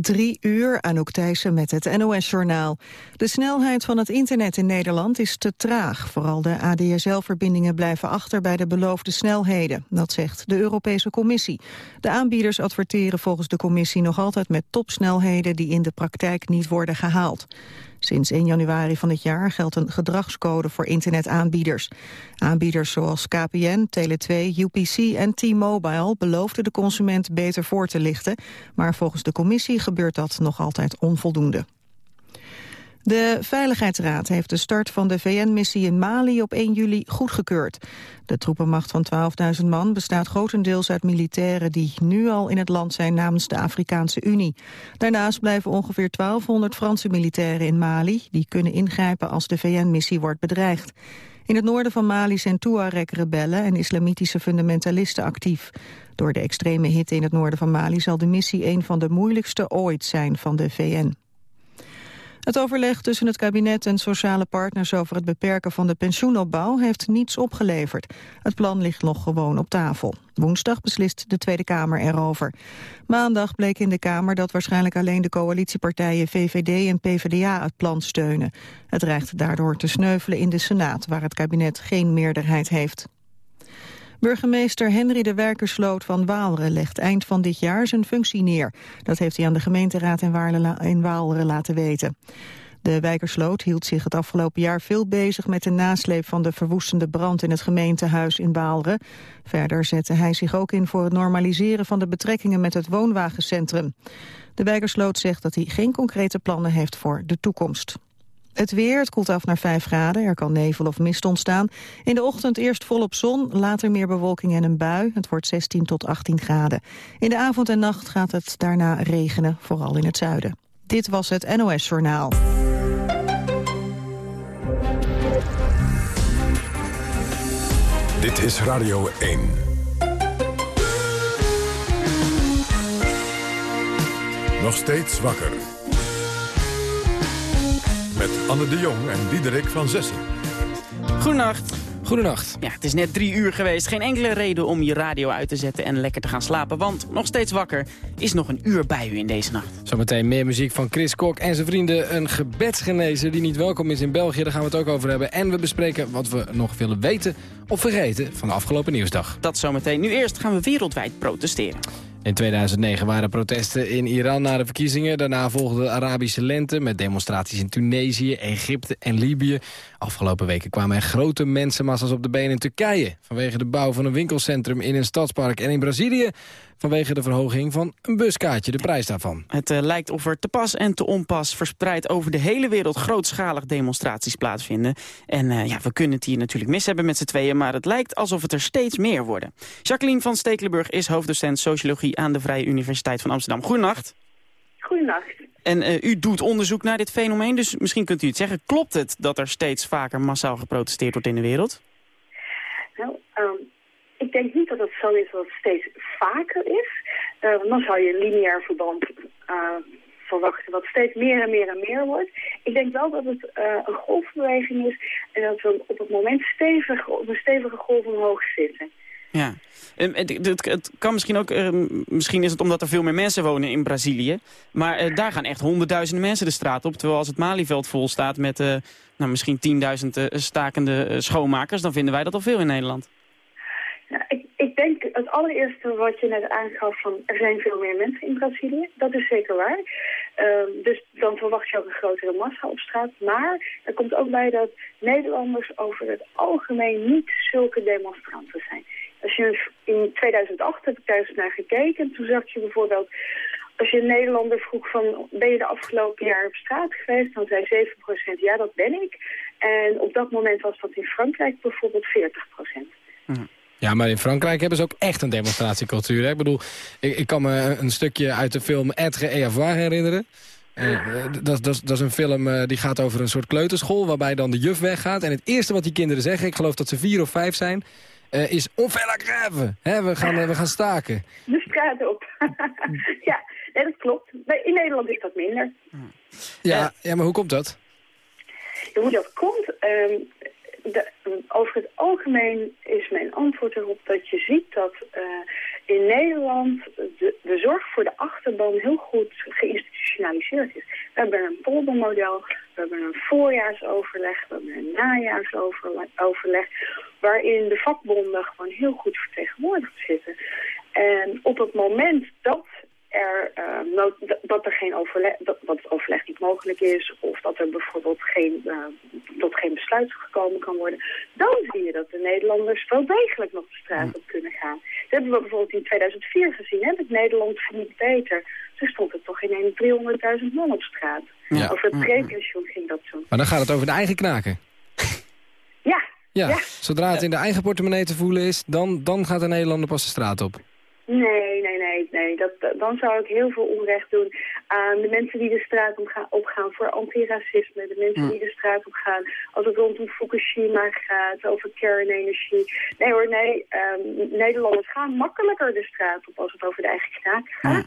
Drie uur, Anouk Thijssen met het NOS-journaal. De snelheid van het internet in Nederland is te traag. Vooral de ADSL-verbindingen blijven achter bij de beloofde snelheden. Dat zegt de Europese Commissie. De aanbieders adverteren volgens de Commissie nog altijd met topsnelheden... die in de praktijk niet worden gehaald. Sinds 1 januari van dit jaar geldt een gedragscode voor internetaanbieders. Aanbieders zoals KPN, Tele2, UPC en T-Mobile beloofden de consument beter voor te lichten. Maar volgens de commissie gebeurt dat nog altijd onvoldoende. De Veiligheidsraad heeft de start van de VN-missie in Mali op 1 juli goedgekeurd. De troepenmacht van 12.000 man bestaat grotendeels uit militairen die nu al in het land zijn namens de Afrikaanse Unie. Daarnaast blijven ongeveer 1200 Franse militairen in Mali, die kunnen ingrijpen als de VN-missie wordt bedreigd. In het noorden van Mali zijn Tuareg-rebellen en islamitische fundamentalisten actief. Door de extreme hitte in het noorden van Mali zal de missie een van de moeilijkste ooit zijn van de VN. Het overleg tussen het kabinet en sociale partners over het beperken van de pensioenopbouw heeft niets opgeleverd. Het plan ligt nog gewoon op tafel. Woensdag beslist de Tweede Kamer erover. Maandag bleek in de Kamer dat waarschijnlijk alleen de coalitiepartijen VVD en PvdA het plan steunen. Het dreigt daardoor te sneuvelen in de Senaat, waar het kabinet geen meerderheid heeft. Burgemeester Henry de Werkersloot van Waalre legt eind van dit jaar zijn functie neer. Dat heeft hij aan de gemeenteraad in Waalre laten weten. De Wijkersloot hield zich het afgelopen jaar veel bezig met de nasleep van de verwoestende brand in het gemeentehuis in Waalre. Verder zette hij zich ook in voor het normaliseren van de betrekkingen met het woonwagencentrum. De Wijkersloot zegt dat hij geen concrete plannen heeft voor de toekomst. Het weer, het koelt af naar 5 graden. Er kan nevel of mist ontstaan. In de ochtend eerst volop zon, later meer bewolking en een bui. Het wordt 16 tot 18 graden. In de avond en nacht gaat het daarna regenen, vooral in het zuiden. Dit was het NOS Journaal. Dit is Radio 1. Nog steeds wakker Anne de Jong en Diederik van Zessen. Goedenacht. Goedenacht. Ja, het is net drie uur geweest. Geen enkele reden om je radio uit te zetten en lekker te gaan slapen. Want nog steeds wakker is nog een uur bij u in deze nacht. Zometeen meer muziek van Chris Kok en zijn vrienden. Een gebedsgenezer die niet welkom is in België. Daar gaan we het ook over hebben. En we bespreken wat we nog willen weten of vergeten van de afgelopen nieuwsdag. Dat zometeen. Nu eerst gaan we wereldwijd protesteren. In 2009 waren protesten in Iran na de verkiezingen. Daarna volgde de Arabische lente met demonstraties in Tunesië, Egypte en Libië. Afgelopen weken kwamen er grote mensenmassa's op de been in Turkije... vanwege de bouw van een winkelcentrum in een stadspark. En in Brazilië vanwege de verhoging van een buskaartje, de prijs daarvan. Het uh, lijkt of er te pas en te onpas verspreid over de hele wereld... grootschalig demonstraties plaatsvinden. En uh, ja, we kunnen het hier natuurlijk mis hebben met z'n tweeën... maar het lijkt alsof het er steeds meer worden. Jacqueline van Stekelenburg is hoofddocent Sociologie... aan de Vrije Universiteit van Amsterdam. Goedenacht. Goedenacht. En uh, u doet onderzoek naar dit fenomeen, dus misschien kunt u het zeggen. Klopt het dat er steeds vaker massaal geprotesteerd wordt in de wereld? Nou, um, ik denk niet dat het zo is dat het steeds vaker is. Uh, dan zou je een lineair verband uh, verwachten wat steeds meer en meer en meer wordt. Ik denk wel dat het uh, een golfbeweging is en dat we op het moment stevig, op een stevige golf omhoog zitten. Ja, het, het, kan misschien ook, misschien is het omdat er veel meer mensen wonen in Brazilië. Maar daar gaan echt honderdduizenden mensen de straat op. Terwijl als het Malieveld vol staat met nou, misschien tienduizend stakende schoonmakers... dan vinden wij dat al veel in Nederland. Nou, ik, het allereerste wat je net aangaf van er zijn veel meer mensen in Brazilië. Dat is zeker waar. Um, dus dan verwacht je ook een grotere massa op straat. Maar er komt ook bij dat Nederlanders over het algemeen niet zulke demonstranten zijn. Als je in 2008 heb ik thuis naar gekeken. Toen zag je bijvoorbeeld, als je een Nederlander vroeg van ben je de afgelopen jaar op straat geweest? Dan zei 7% ja, dat ben ik. En op dat moment was dat in Frankrijk bijvoorbeeld 40%. Mm. Ja, maar in Frankrijk hebben ze ook echt een demonstratiecultuur. Hè? Ik bedoel, ik, ik, kan me een stukje uit de film Etre et avoir herinneren. Uh, dat, dat, dat, is een film uh, die gaat over een soort kleuterschool... waarbij dan de juf weggaat. En het eerste wat die kinderen zeggen, ik geloof dat ze vier of vijf zijn... Uh, is on fait la grève. Hè, we, gaan, we gaan staken. De straat op. ja, nee, dat klopt. In Nederland is dat minder. Ja, ja maar hoe komt dat? Hoe dat komt... Um, over het algemeen is mijn antwoord erop dat je ziet dat uh, in Nederland de, de zorg voor de achterban heel goed geïnstitutionaliseerd is. We hebben een poldermodel, we hebben een voorjaarsoverleg, we hebben een najaarsoverleg, waarin de vakbonden gewoon heel goed vertegenwoordigd zitten. En op het moment dat er, uh, dat er geen overleg, dat, dat het overleg niet mogelijk is... of dat er bijvoorbeeld geen, uh, tot geen besluit gekomen kan worden... dan zie je dat de Nederlanders wel degelijk nog de straat op kunnen gaan. Dat hebben we bijvoorbeeld in 2004 gezien. Hè? Het Nederland niet beter. Toen stond er toch in 300.000 man op straat. Ja. Over het prepensioen ging dat zo. Maar dan gaat het over de eigen knaken. Ja. Ja, ja. zodra het in de eigen portemonnee te voelen is... dan, dan gaat de Nederlander pas de straat op. Nee. Dat, dan zou ik heel veel onrecht doen aan de mensen die de straat op gaan voor antiracisme. De mensen die de straat op gaan als het rondom Fukushima gaat, over kernenergie. Nee hoor, nee. Um, Nederlanders gaan makkelijker de straat op als het over de eigen knaak gaat.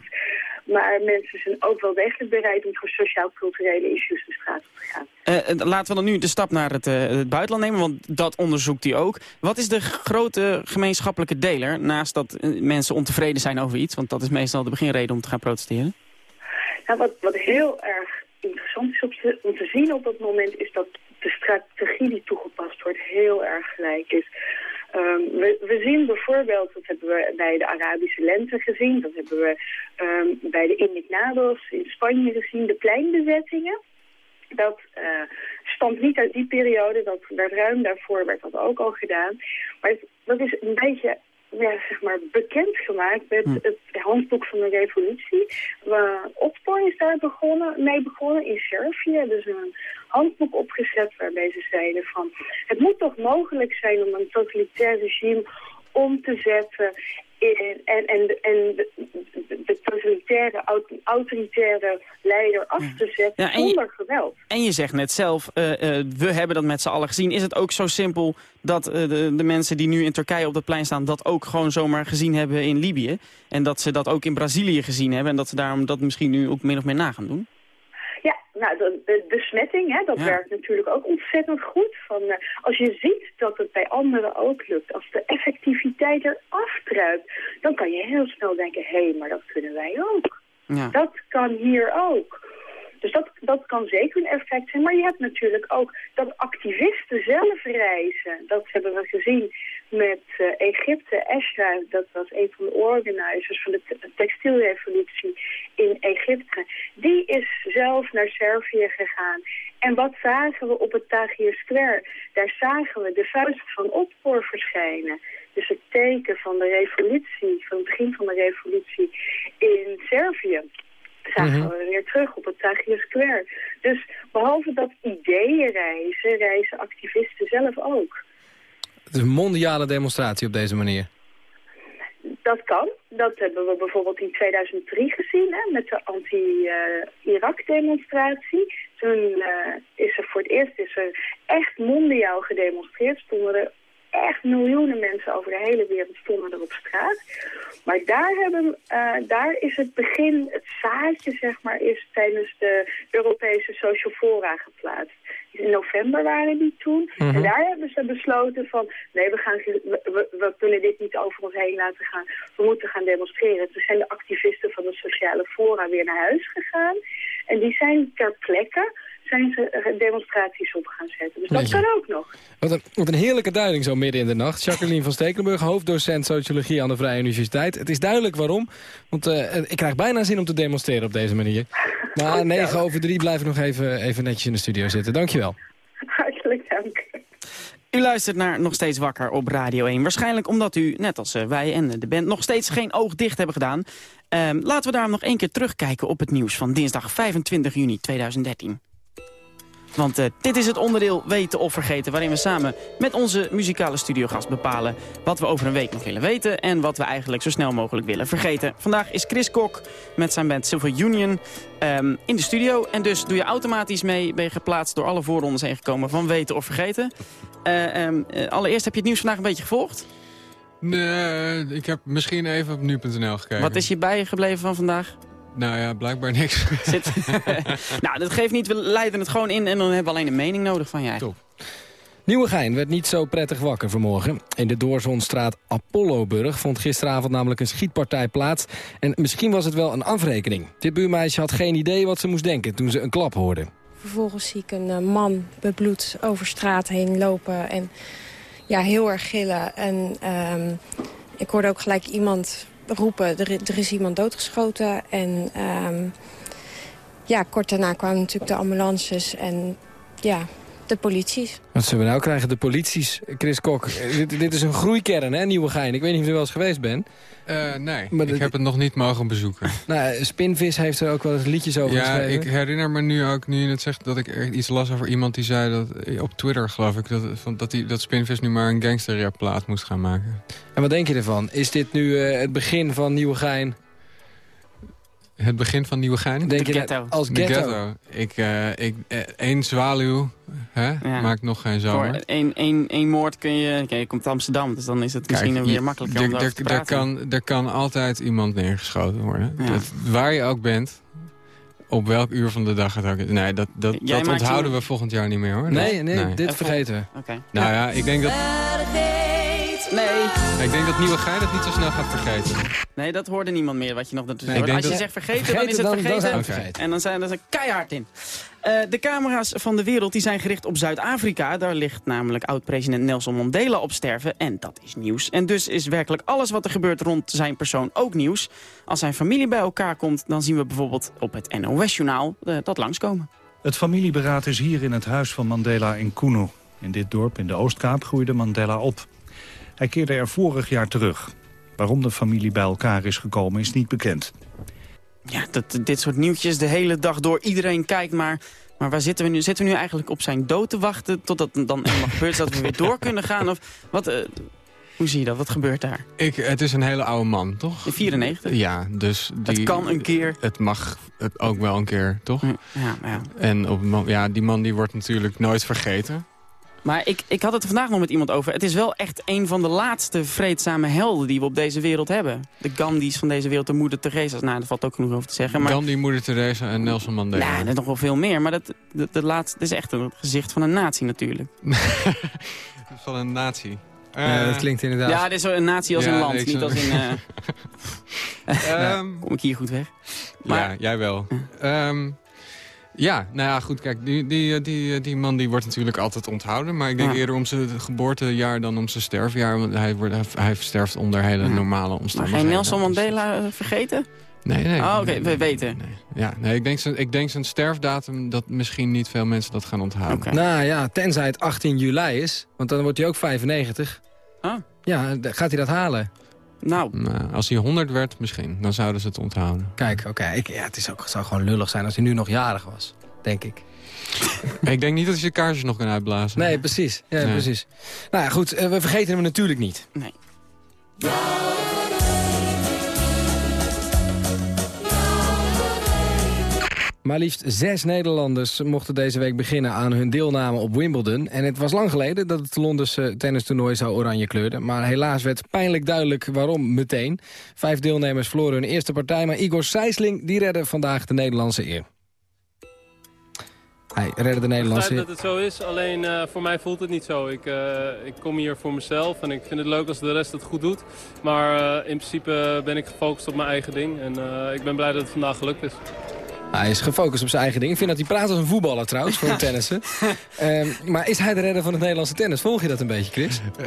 Maar mensen zijn ook wel degelijk bereid om voor sociaal-culturele issues de straat op te gaan. Uh, laten we dan nu de stap naar het, uh, het, buitenland nemen, want dat onderzoekt hij ook. Wat is de grote gemeenschappelijke deler, naast dat mensen ontevreden zijn over iets? Want dat is meestal de beginreden om te gaan protesteren. Nou, wat, wat heel erg interessant is om te zien op dat moment... is dat de strategie die toegepast wordt heel erg gelijk is. Um, we, we, zien bijvoorbeeld, dat hebben we bij de Arabische lente gezien... dat hebben we um, bij de Indignados in Spanje gezien, de pleinbezettingen... Dat uh, stamt niet uit die periode, dat werd ruim daarvoor werd dat ook al gedaan. Maar dat is een beetje ja, zeg maar bekendgemaakt met hm. het handboek van de revolutie. Waar Otto is daar begonnen, mee begonnen in Servië. Dus een handboek opgezet waarbij ze zeiden van... het moet toch mogelijk zijn om een totalitair regime om te zetten en, en, en, en de, de totalitaire, autoritaire leider af te zetten zonder geweld. En je zegt net zelf, uh, uh, we hebben dat met z'n allen gezien. Is het ook zo simpel dat uh, de, de, mensen die nu in Turkije op dat plein staan... dat ook gewoon zomaar gezien hebben in Libië? En dat ze dat ook in Brazilië gezien hebben... en dat ze daarom dat misschien nu ook min of meer na gaan doen? Ja, nou, de, de besmetting, hè, dat werkt natuurlijk ook ontzettend goed. Van, uh, als je ziet dat het bij anderen ook lukt, als de effectiviteit er aftruipt, dan kan je heel snel denken, hé, hey, maar dat kunnen wij ook. Ja. Dat kan hier ook. Dus dat, dat kan zeker een effect zijn. Maar je hebt natuurlijk ook dat activisten zelf reizen. Dat hebben we gezien met uh, Egypte. Esra, dat was een van de organizers van de textielrevolutie in Egypte. Die is zelf naar Servië gegaan. En wat zagen we op het Tahrir Square? Daar zagen we de vuist van Oppoor verschijnen. Dus het teken van de revolutie, van het begin van de revolutie in Servië zagen mhm. we weer terug op het Tahrir Square. Dus behalve dat ideeën reizen, reizen activisten zelf ook. Het is een mondiale demonstratie op deze manier. Dat kan. Dat hebben we bijvoorbeeld in 2003 gezien hè, met de anti-Irak-demonstratie. Toen uh, is er voor het eerst is er echt mondiaal gedemonstreerd. Stonden er echt miljoenen mensen over de hele wereld stonden er op straat. Maar daar, hebben, uh, daar is het begin, het zaadje zeg maar, is tijdens de Europese Social Fora geplaatst. In november waren die toen. En mhm. daar hebben ze besloten van, nee, we, gaan, we, we, kunnen dit niet over ons heen laten gaan. We moeten gaan demonstreren. Toen zijn de activisten van de sociale fora weer naar huis gegaan. En die zijn ter plekke zijn ze eh, demonstraties op gaan zetten. Dus dat kan ook nog. Wat een, wat een heerlijke duiding zo midden in de nacht. Jacqueline van Stekelenburg, hoofddocent Sociologie aan de Vrije Universiteit. Het is duidelijk waarom, want uh, ik krijg bijna zin om te demonstreren op deze manier. Maar 9 over 3 blijf ik nog even, even netjes in de studio zitten. Dankjewel. Hartelijk dank. U luistert naar Nog Steeds Wakker op Radio 1. Waarschijnlijk omdat u, net als uh, wij en de band, nog steeds geen oog dicht hebben gedaan. Um, laten we daarom nog één keer terugkijken op het nieuws van dinsdag 25 juni 2013. Want uh, dit is het onderdeel Weten of Vergeten... waarin we samen met onze muzikale studiogast bepalen... wat we over een week nog willen weten... en wat we eigenlijk zo snel mogelijk willen vergeten. Vandaag is Chris Kok met zijn band Silver Union um, in de studio. En dus doe je automatisch mee, ben je geplaatst door alle voorrondes heen gekomen... van Weten of Vergeten. Uh, um, uh, allereerst, heb je het nieuws vandaag een beetje gevolgd? Nee, ik heb misschien even op nu.nl gekeken. Wat is je bijgebleven van vandaag? Nou ja, blijkbaar niks. Zit. nou, dat geeft niet. We leiden het gewoon in en dan hebben we alleen een mening nodig van jij. Top. Nieuwegein werd niet zo prettig wakker vanmorgen. In de Doorzonstraat Apolloburg vond gisteravond namelijk een schietpartij plaats. En misschien was het wel een afrekening. Dit buurmeisje had geen idee wat ze moest denken toen ze een klap hoorde. Vervolgens zie ik een uh, man bebloed over straat heen lopen en ja, heel erg gillen. En uh, ik hoorde ook gelijk iemand roepen, er, is iemand doodgeschoten. En uh, ja, kort daarna kwamen natuurlijk de ambulances en ja, de polities. Wat zullen we nou krijgen? De polities, Chris Kok. dit, dit, is een groeikern, hè, Nieuwegein. Ik weet niet of je er wel eens geweest bent. Uh, nee, maar ik heb het nog niet mogen bezoeken. Nou, Spinvis heeft er ook wel eens liedjes over ja, geschreven. Ja, ik herinner me nu ook, nu je het zegt, dat ik er iets las over iemand die zei... dat op Twitter, geloof ik, dat, dat, die, dat Spinvis nu maar een gangsterrapplaat moest gaan maken. En wat denk je ervan? Is dit nu uh, het begin van Nieuwegein? Het begin van Nieuwegein? Denk de je ghetto. als De ghetto? ghetto. Ik, uh, ik, uh, één zwaluw hè? Ja. maakt nog geen zomer. Voor één, één, één moord kun je... Kijk, je komt uit Amsterdam, dus dan is het misschien Kijk, weer je- makkelijker om te praten. kan, er kan altijd iemand neergeschoten worden. Ja. Dat, waar je ook bent, op welk uur van de dag het ook is. Nee, dat, dat, Jij dat onthouden je- we volgend jaar niet meer hoor. Nee, nee, nee. dit Even- vergeten we. Oké. Nou ja, ik denk dat, Nee. ik denk dat Nieuwe Gein het niet zo snel gaat vergeten. nee, dat hoorde niemand meer wat je nog ertussen Nee, denk Als je dat- zegt vergeten, dan is het dan, vergeten. Dan zijn we het Oké. vergeten. En dan zijn er keihard in. Eh, de camera's van de wereld die zijn gericht op Zuid-Afrika. Daar ligt namelijk oud-president Nelson Mandela op sterven. En dat is nieuws. En dus is werkelijk alles wat er gebeurt rond zijn persoon ook nieuws. Als zijn familie bij elkaar komt, dan zien we bijvoorbeeld op het NOS-journaal eh, dat langskomen. Het familieberaad is hier in het huis van Mandela in Kuno. In dit dorp in de Oostkaap groeide Mandela op. Hij keerde er vorig jaar terug. Waarom de familie bij elkaar is gekomen is niet bekend. Ja, dat, dit soort nieuwtjes de hele dag door. Iedereen kijkt maar. Maar waar zitten we nu? Zitten we nu eigenlijk op zijn dood te wachten... totdat het dan eenmaal gebeurt dat we weer door kunnen gaan? Of wat, eh, hoe zie je dat? Wat gebeurt daar? Ik, het is een hele oude man, toch? In 94? Ja, dus die, Het kan een keer. Het mag het ook wel een keer, toch? Ja, ja. En op, ja, die man die wordt natuurlijk nooit vergeten. Maar ik, ik had het er vandaag nog met iemand over. Het is wel echt een van de laatste vreedzame helden die we op deze wereld hebben. De Gandhi's van deze wereld, de moeder Theresa's. Nou, daar valt ook genoeg over te zeggen. Maar, Gandhi, moeder Teresa en Nelson Mandela. nou, er is nog wel veel meer. Maar dat, laatste, dit is echt een gezicht van een natie natuurlijk. Van een natie. Ja, Eh, dat klinkt inderdaad. Ja, dit is een natie als Ja, een land. Niet als in... eh, ehm, kom ik hier goed weg? Maar- ja, jij wel. Ehm, ja, nou ja, goed, kijk, die, die, die, die man die wordt natuurlijk altijd onthouden. Maar ik denk Ja. eerder om zijn geboortejaar dan om zijn sterfjaar. Want hij, wordt, hij, sterft onder hele Ja. normale Maar omstandigheden. geen Nelson Dus- Mandela eh, vergeten? Nee, nee. Oh, oké, nee, we weten. nee. Ja, nee, ik denk, zijn, ik denk zijn sterfdatum dat misschien niet veel mensen dat gaan onthouden. Nou ja, tenzij het 18 juli is. Want dan wordt hij ook 95. Ah. Ja, gaat hij dat halen? Nou, Nou, als hij 100 werd, misschien. Dan zouden ze het onthouden. Kijk, oké. ik- ja, het is ook, zou gewoon lullig zijn als hij nu nog jarig was. Denk ik. ik denk niet dat hij zijn kaarsjes nog kan uitblazen. Nee, precies. Ja, Nee. precies. Nou ja, goed. eh, we vergeten hem natuurlijk niet. nee. Maar liefst zes Nederlanders mochten deze week beginnen aan hun deelname op Wimbledon. En het was lang geleden dat het Londense tennistoernooi zo oranje kleurde. Maar helaas werd pijnlijk duidelijk waarom meteen. Vijf deelnemers verloren hun eerste partij, maar Igor Sijsling die redde vandaag de Nederlandse eer. Hij redde de Ik Nederlandse eer. dat het zo is, alleen eh, voor mij voelt het niet zo. Ik, eh, ik kom hier voor mezelf en ik vind het leuk als de rest het goed doet. Maar eh, in principe ben ik gefocust op mijn eigen ding. En ik ben blij dat het vandaag gelukt is. Hij is gefocust op zijn eigen ding. Ik vind dat hij praat als een voetballer trouwens, voor een tennissen. Ehm, maar is hij de redder van het Nederlandse tennis? Volg je dat een beetje, Chris? Eh,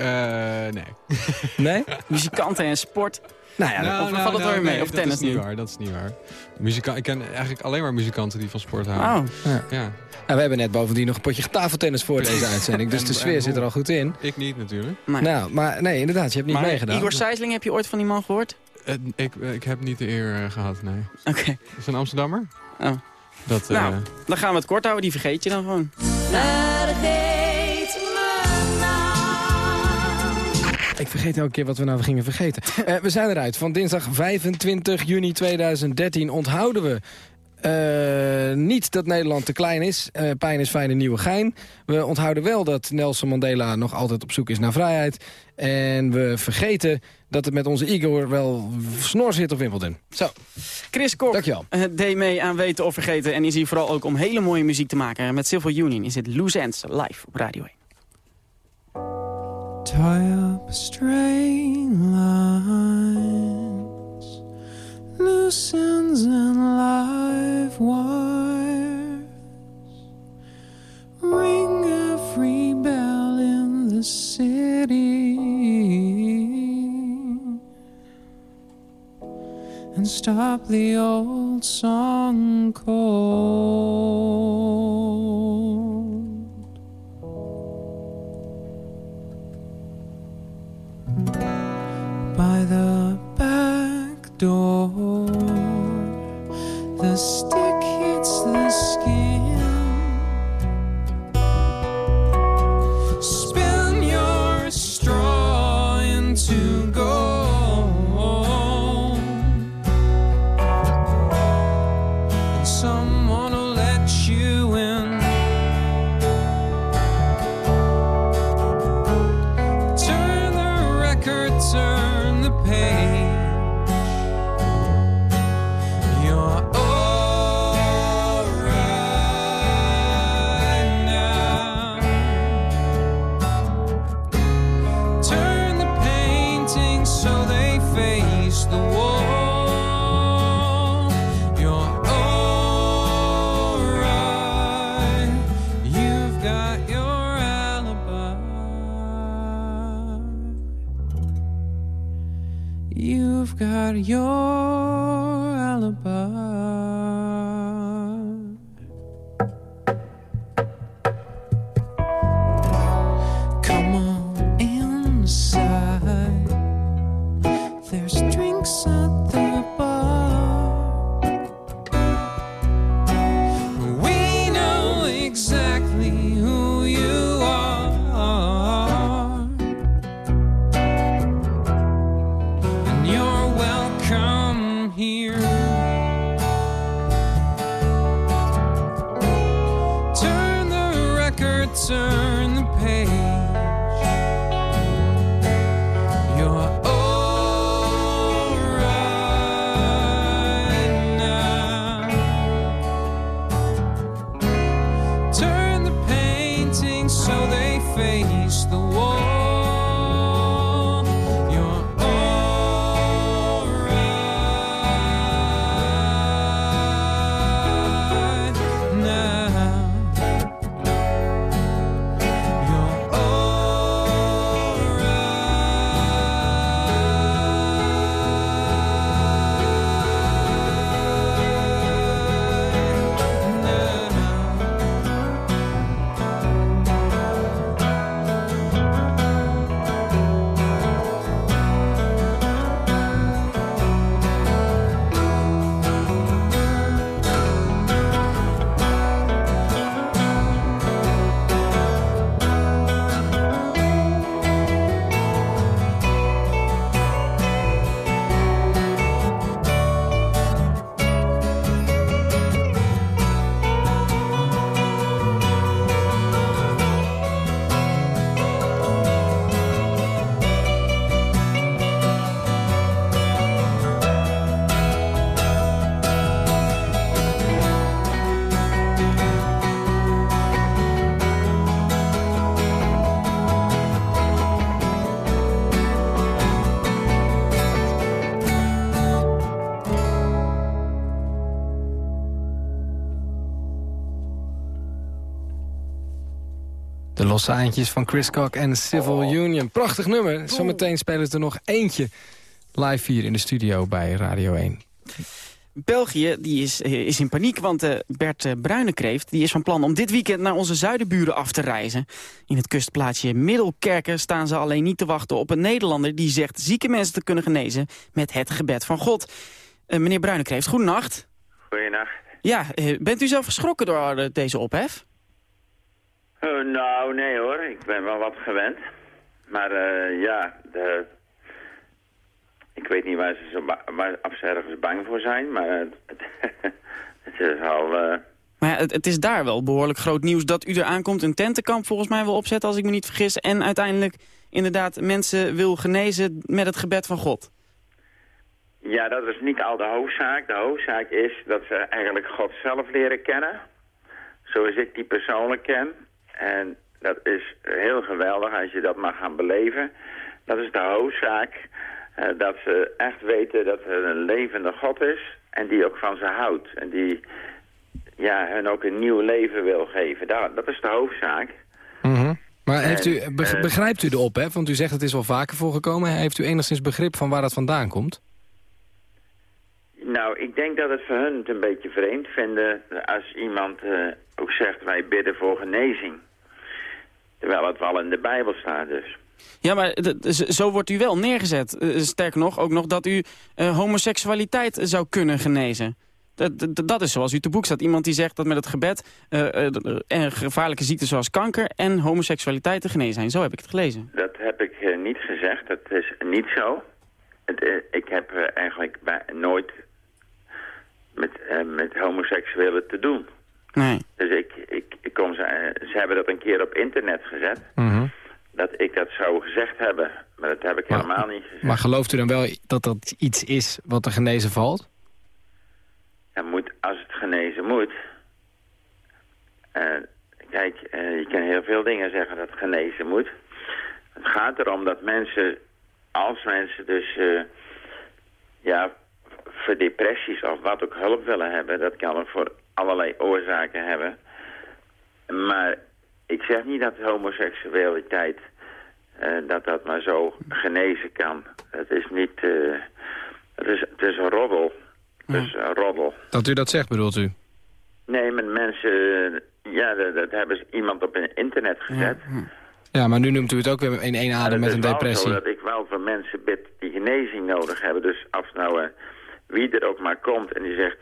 nee. Nee? Muzikanten en sport. Nou ja, of valt het wel weer mee? nee, Of dat tennis is niet nu? waar, dat is niet waar. Muzika ik ken eigenlijk alleen maar muzikanten die van sport houden. Oh, Ja. Nou, we hebben net bovendien nog een potje tafeltennis voor deze uitzending. Dus En- de sfeer en zit er al goed in. Ik niet natuurlijk. nee. Nou, maar nee, inderdaad, je hebt niet maar meegedaan. Igor Sijsling, heb je ooit van die man gehoord? Eh, ik, ik heb niet de eer eh, gehad, nee. Oké, Is een Amsterdammer? Oh. Dat, eh, nou, dan gaan we het kort houden. Die vergeet je dan gewoon. Ik vergeet elke keer wat we nou gingen vergeten. Eh, we zijn eruit. Van dinsdag 25 juni 2013 onthouden we... eh, niet dat Nederland te klein is. Eh, pijn is fijn in nieuwe gein. We onthouden wel dat Nelson Mandela nog altijd op zoek is naar vrijheid. En we vergeten dat het met onze Igor wel snor zit op Wimbledon. Zo, Chris Kok dankjewel. eh, deed mee aan Weten of Vergeten. En is hier vooral ook om hele mooie muziek te maken. Met Civil Union is dit Loose Ends live op Radio 1. tie up straight lines, loose ends and stop the old song cold. De losse eindjes van Chris Cock en Civil Union. Prachtig nummer. Zometeen spelen ze er nog eentje live hier in de studio bij Radio 1. België die is, eh, is in paniek, want eh, Bert uh, Bruinekreeft die is van plan om dit weekend naar onze zuidenburen af te reizen. In het kustplaatsje Middelkerken staan ze alleen niet te wachten op een Nederlander die zegt zieke mensen te kunnen genezen met het gebed van God. Eh, meneer Bruinekreeft, goedenacht. Goeienacht. Ja, eh, bent u zelf geschrokken door eh, deze ophef? Eh, nou, nee hoor. Ik ben wel wat gewend. Maar eh, ja, de... ik weet niet waar ze, zo waar, of ze ergens bang voor zijn, maar het, het is al... eh, Maar ja, het, het is daar wel behoorlijk groot nieuws dat u er aankomt. Een tentenkamp volgens mij wil opzetten, als ik me niet vergis. En uiteindelijk inderdaad mensen wil genezen met het gebed van God. Ja, dat is niet al de hoofdzaak. De hoofdzaak is dat ze eigenlijk God zelf leren kennen. Zoals ik die persoonlijk ken. En dat is heel geweldig als je dat mag gaan beleven. Dat is de hoofdzaak. eh, dat ze echt weten dat er een levende God is en die ook van ze houdt. En die ja, hun ook een nieuw leven wil geven. Dat, dat is de hoofdzaak. Mhm. Maar heeft u, eh, begrijpt u de ophef? Want u zegt het is wel vaker voorgekomen. Heeft u enigszins begrip van waar dat vandaan komt? Nou, ik denk dat het voor hun het een beetje vreemd vinden als iemand eh, ook zegt wij bidden voor genezing. Terwijl het wel in de Bijbel staat dus. Ja, maar zo wordt u wel neergezet. Eh, sterker nog, ook nog dat u eh, homoseksualiteit zou kunnen genezen. Dat, dat, is zoals u te boek staat. Iemand die zegt dat met het gebed eh, en gevaarlijke ziekten zoals kanker en homoseksualiteit te genezen zijn. Zo heb ik het gelezen. Dat heb ik niet gezegd, dat is niet zo. Het, ik heb eigenlijk bij, nooit met, met homoseksuelen te doen. Nee. Dus ik, ik, ik kom ze, ze hebben dat een keer op internet gezet. Mhm. Dat ik dat zou gezegd hebben. Maar dat heb ik Maar- helemaal niet gezegd. Maar gelooft u dan wel dat dat iets is wat te genezen valt? Ja, moet, als het genezen moet. Eh, kijk, eh, je kan heel veel dingen zeggen dat het genezen moet. Het gaat erom dat mensen, als mensen dus, eh, ja, voor depressies of wat ook hulp willen hebben, dat kan er voor allerlei oorzaken hebben. Maar ik zeg niet dat homoseksualiteit, eh, dat dat maar zo genezen kan. Het is niet, eh, het, is, het is een roddel. Het is een roddel. Dat u dat zegt, bedoelt u? Nee, maar mensen, ja, dat, dat hebben ze iemand op het internet gezet. Ja, maar nu noemt u het ook weer in één adem met een depressie. dat ik wel voor mensen bid die genezing nodig hebben. Dus als nou eh, wie er ook maar komt en die zegt...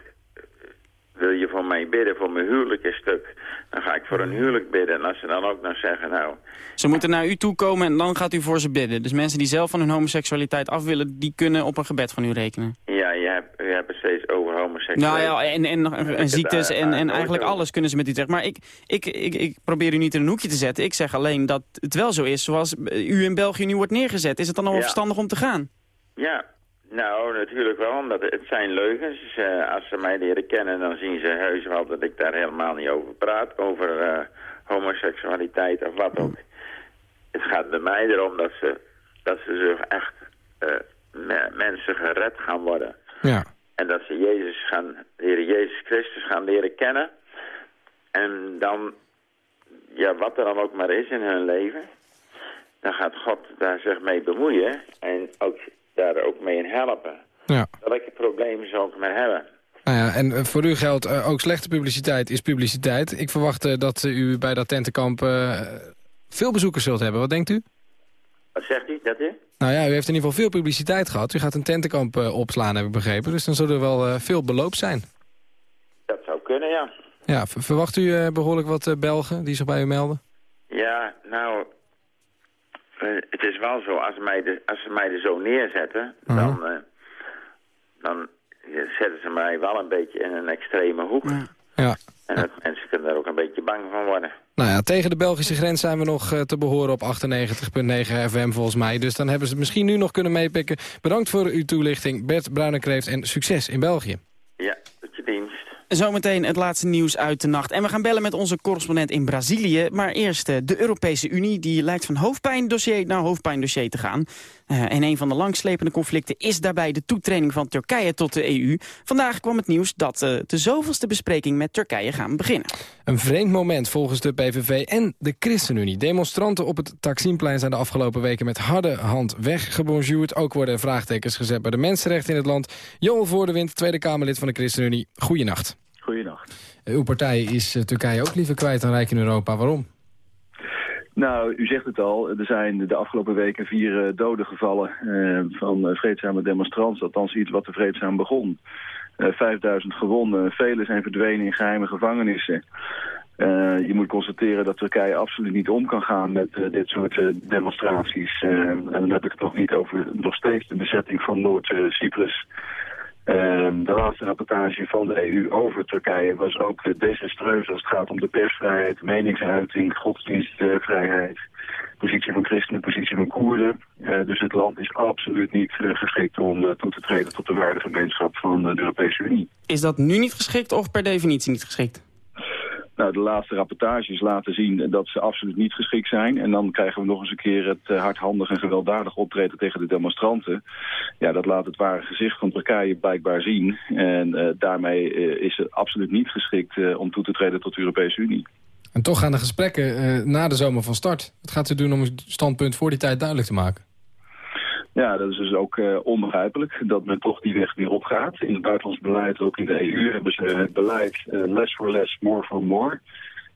wil je voor mij bidden, voor mijn huwelijk is stuk... dan ga ik voor een huwelijk bidden. En als ze dan ook nog zeggen, nou... Ze moeten naar u toe komen en dan gaat u voor ze bidden. Dus mensen die zelf van hun homoseksualiteit af willen, die kunnen op een gebed van u rekenen. Ja, je hebt, je hebt het steeds over homoseksueel. Nou ja, en, en, ziektes en, en eigenlijk alles kunnen ze met u zeggen. Maar ik, ik, ik, ik probeer u niet in een hoekje te zetten. Ik zeg alleen dat het wel zo is zoals u in België nu wordt neergezet. Is het dan Ja. verstandig om te gaan? Ja, nou natuurlijk wel, omdat het zijn leugens. Eh, als ze mij leren kennen, dan zien ze heus wel dat ik daar helemaal niet over praat. Over eh, homoseksualiteit of wat ook. Het gaat bij mij erom dat ze, dat ze zich echt eh, me- mensen gered gaan worden. Ja. En dat ze Jezus gaan leren, Jezus Christus gaan leren kennen. En dan, ja, wat er dan ook maar is in hun leven, dan gaat God daar zich mee bemoeien en ook daar ook mee in helpen. Ja. Welke problemen ze ook maar hebben. Nou ja, en eh, voor u geldt eh, ook slechte publiciteit is publiciteit. Ik verwacht eh, dat u bij dat tentenkamp veel bezoekers zult hebben. Wat denkt u? Wat zegt u, dat is? Nou ja, u heeft in ieder geval veel publiciteit gehad. U gaat een tentenkamp opslaan, heb ik begrepen. Dus dan zullen er wel veel beloop zijn. Dat zou kunnen, ja. Ja, ver- verwacht u eh, behoorlijk wat Belgen die zich bij u melden? Ja, nou, het is wel zo, als, mij de, als ze mij er zo neerzetten, dan, eh, dan eh, zetten ze mij wel een beetje in een extreme hoek. Ja. En dat mensen kunnen daar ook een beetje bang van worden. Nou ja, tegen de Belgische grens zijn we nog eh, te behoren op 98.9 FM volgens mij. Dus dan hebben ze het misschien nu nog kunnen meepikken. Bedankt voor uw toelichting, Bert Bruinekreeft en succes in België. Ja. Zometeen het laatste nieuws uit de nacht. En we gaan bellen met onze correspondent in Brazilië. Maar eerst eh, de Europese Unie. Die lijkt van hoofdpijndossier naar hoofdpijndossier te gaan. Eh, en een van de langslepende conflicten is daarbij de toetreding van Turkije tot de EU. Vandaag kwam het nieuws dat eh, de zoveelste bespreking met Turkije gaan beginnen. Een vreemd moment volgens de PVV en de ChristenUnie. Demonstranten op het Taksimplein zijn de afgelopen weken met harde hand weggebonjourd. Ook worden er vraagtekens gezet bij de mensenrechten in het land. Joel Voordewind, Tweede Kamerlid van de ChristenUnie. Goeienacht. Goedenacht. Uw partij is eh, Turkije ook liever kwijt dan rijk in Europa. Waarom? Nou, u zegt het al, er zijn de afgelopen weken vier eh, doden gevallen eh, van eh, vreedzame demonstranten. Althans iets wat te vreedzaam begon. Eh 5000 gewonden, velen zijn verdwenen in geheime gevangenissen. Je moet constateren dat Turkije absoluut niet om kan gaan met dit soort demonstraties. En dan heb ik het nog niet over nog steeds de bezetting van Noord-Cyprus. Ehm, de laatste rapportage van de EU over Turkije was ook desastreus als het gaat om de persvrijheid, meningsuiting, godsdienstvrijheid, positie van christenen, positie van Koerden. Eh, dus het land is absoluut niet eh, geschikt om eh, toe te treden tot de waardegemeenschap van de Europese Unie. Is dat nu niet geschikt of per definitie niet geschikt? Nou, de laatste rapportages laten zien dat ze absoluut niet geschikt zijn. En dan krijgen we nog eens een keer het uh, hardhandig en gewelddadig optreden tegen de demonstranten. Ja, dat laat het ware gezicht van Turkije blijkbaar zien. En uh, daarmee uh, is het absoluut niet geschikt om toe te treden tot de Europese Unie. En toch gaan de gesprekken na de zomer van start. Wat gaat u doen om uw standpunt voor die tijd duidelijk te maken? Ja, dat is dus ook uh, onbegrijpelijk dat men toch die weg weer opgaat. In het buitenlands beleid, ook in de EU, hebben ze het beleid uh, less for less, more for more.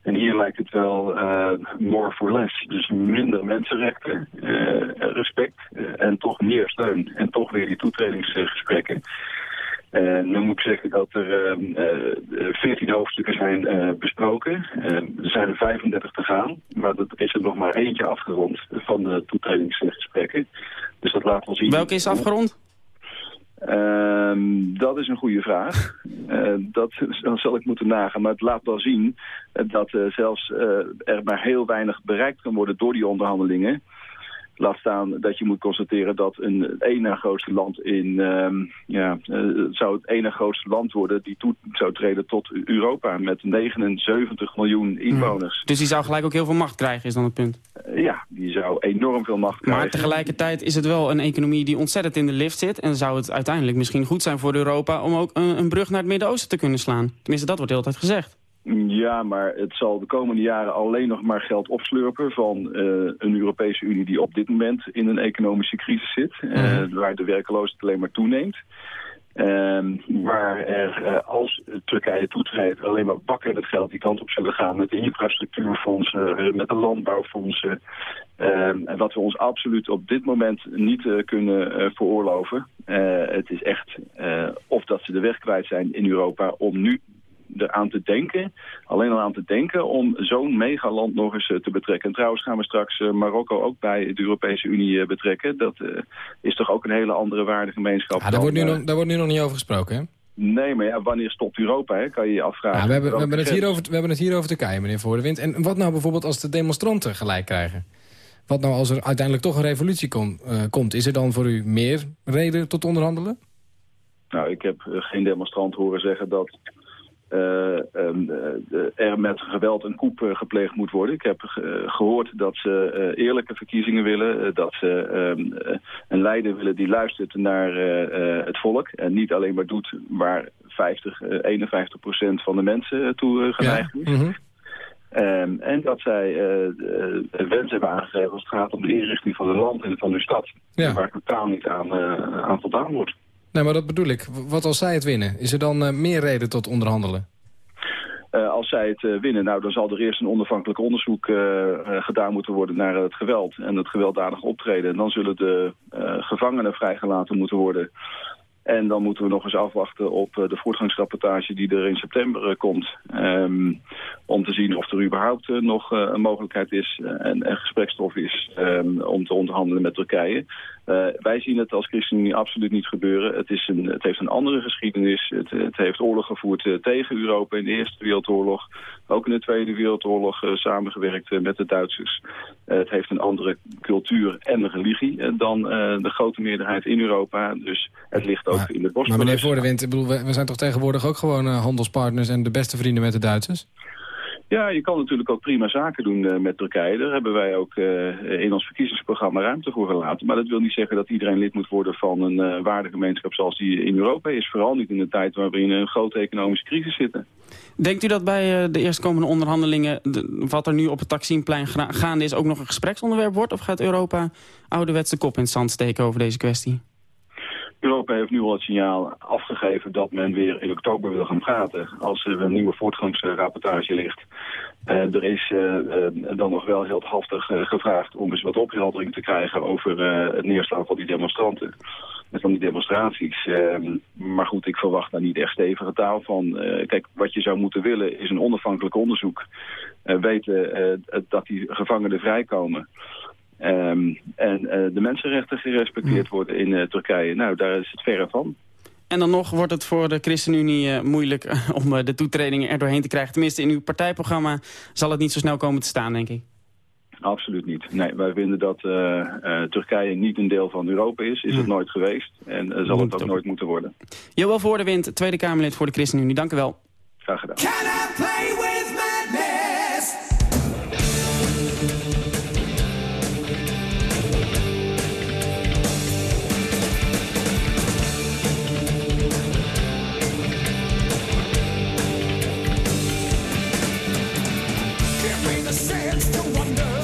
En hier lijkt het wel uh, more for less. Dus minder mensenrechten, respect en toch meer steun. En toch weer die toetredingsgesprekken. En dan moet ik zeggen dat er uh, 14 hoofdstukken zijn uh, besproken. er zijn er 35 te gaan, maar er is er nog maar eentje afgerond van de toetredingsgesprekken. Dus dat laat wel zien... Welke is afgerond? Uh, dat is een goede vraag. Uh, dat, zal ik moeten nagaan. Maar het laat wel zien dat uh, zelfs uh, er maar heel weinig bereikt kan worden door die onderhandelingen. Laat staan dat je moet constateren dat een, het ene grootste land in, uh, ja, uh, zou het ene grootste land worden die toe zou treden tot Europa met 79 miljoen inwoners. Mm. Dus die zou gelijk ook heel veel macht krijgen, is dan het punt? Uh, ja, die zou enorm veel macht krijgen. Maar tegelijkertijd is het wel een economie die ontzettend in de lift zit en zou het uiteindelijk misschien goed zijn voor Europa om ook een, een brug naar het Midden-Oosten te kunnen slaan. Tenminste, dat wordt de hele tijd gezegd. Ja, maar het zal de komende jaren alleen nog maar geld opslurpen van uh, een Europese Unie die op dit moment in een economische crisis zit. Uh, mm. Waar de werkeloosheid alleen maar toeneemt. Uh, waar er, uh, als Turkije toetreedt, alleen maar bakken het geld die kant op zullen gaan met de infrastructuurfondsen, met de landbouwfondsen. Ehm, en wat we ons absoluut op dit moment niet kunnen veroorloven. het is echt of dat ze de weg kwijt zijn in Europa om nu eraan te denken, alleen al aan te denken om zo'n megaland nog eens te betrekken. En trouwens gaan we straks Marokko ook bij de Europese Unie betrekken. Dat is toch ook een hele andere waardegemeenschap. Ja, daar, wordt nu nog, daar wordt nu nog niet over gesproken, hè? Nee, maar ja, wanneer stopt Europa, hè? kan je je afvragen. Ja, we, hebben, we, hebben het hier over, we hebben het hier over Turkije, meneer Voordewind. En wat nou bijvoorbeeld als de demonstranten gelijk krijgen? Wat nou als er uiteindelijk toch een revolutie kom, uh, komt? Is er dan voor u meer reden tot onderhandelen? Nou, ik heb uh, geen demonstrant horen zeggen dat er met geweld een koep uh, gepleegd moet worden. Ik heb gehoord dat ze eerlijke verkiezingen willen. dat ze um, een leider willen die luistert naar het volk. En niet alleen maar doet waar 50, 51 procent van de mensen toe geneigd is. Ja. Mm -hmm. Um, en dat zij wensen hebben aangegeven als het gaat om de inrichting van het land en van uw stad. Ja. Waar totaal niet aan, aan voldaan wordt. Nee, maar dat bedoel ik. Wat als zij het winnen? Is er dan uh, meer reden tot onderhandelen? Uh, als zij het uh, winnen, nou, dan zal er eerst een onafhankelijk onderzoek gedaan moeten worden naar het geweld en het gewelddadig optreden. En dan zullen de gevangenen vrijgelaten moeten worden. En dan moeten we nog eens afwachten op de voortgangsrapportage die er in september komt. Um, om te zien of er überhaupt nog een mogelijkheid is en, en gesprekstof is um, om te onderhandelen met Turkije. Wij zien het als ChristenUnie absoluut niet gebeuren. Het, is een, het heeft een andere geschiedenis. Het, het heeft oorlog gevoerd tegen Europa in de Eerste Wereldoorlog. Ook in de Tweede Wereldoorlog samengewerkt met de Duitsers. het heeft een andere cultuur en religie dan de grote meerderheid in Europa. Dus het ligt ook maar, in de borst. Maar meneer Voordewind, we, we zijn toch tegenwoordig ook gewoon handelspartners en de beste vrienden met de Duitsers? Ja, je kan natuurlijk ook prima zaken doen uh, met Turkije. Daar hebben wij ook uh, in ons verkiezingsprogramma ruimte voor gelaten. Maar dat wil niet zeggen dat iedereen lid moet worden van een uh, waardegemeenschap zoals die in Europa is. Vooral niet in de tijd waar we in een grote economische crisis zitten. Denkt u dat bij de eerstkomende onderhandelingen, de, wat er nu op het Taksimplein gaande is, ook nog een gespreksonderwerp wordt? Of gaat Europa ouderwets de kop in het zand steken over deze kwestie? Europa heeft nu al het signaal afgegeven dat men weer in oktober wil gaan praten. Als er een nieuwe voortgangsrapportage ligt. Uh, er is uh, uh, dan nog wel heel haftig gevraagd om eens wat opheldering te krijgen over het neerslaan van die demonstranten. Van die demonstraties. Ehm, maar goed, ik verwacht daar niet echt stevige taal van. kijk, wat je zou moeten willen is een onafhankelijk onderzoek. weten dat die gevangenen vrijkomen. Um, en uh, de mensenrechten gerespecteerd mm. worden in uh, Turkije. Nou, daar is het verre van. En dan nog wordt het voor de ChristenUnie uh, moeilijk om de toetredingen er doorheen te krijgen. Tenminste, in uw partijprogramma zal het niet zo snel komen te staan, denk ik. Absoluut niet. Nee, wij vinden dat Turkije niet een deel van Europa is. Is mm. het nooit geweest. En zal Moet het ook nooit moeten worden. Joël Voordewind, Tweede Kamerlid voor de ChristenUnie. Dank u wel. Graag gedaan. Ja.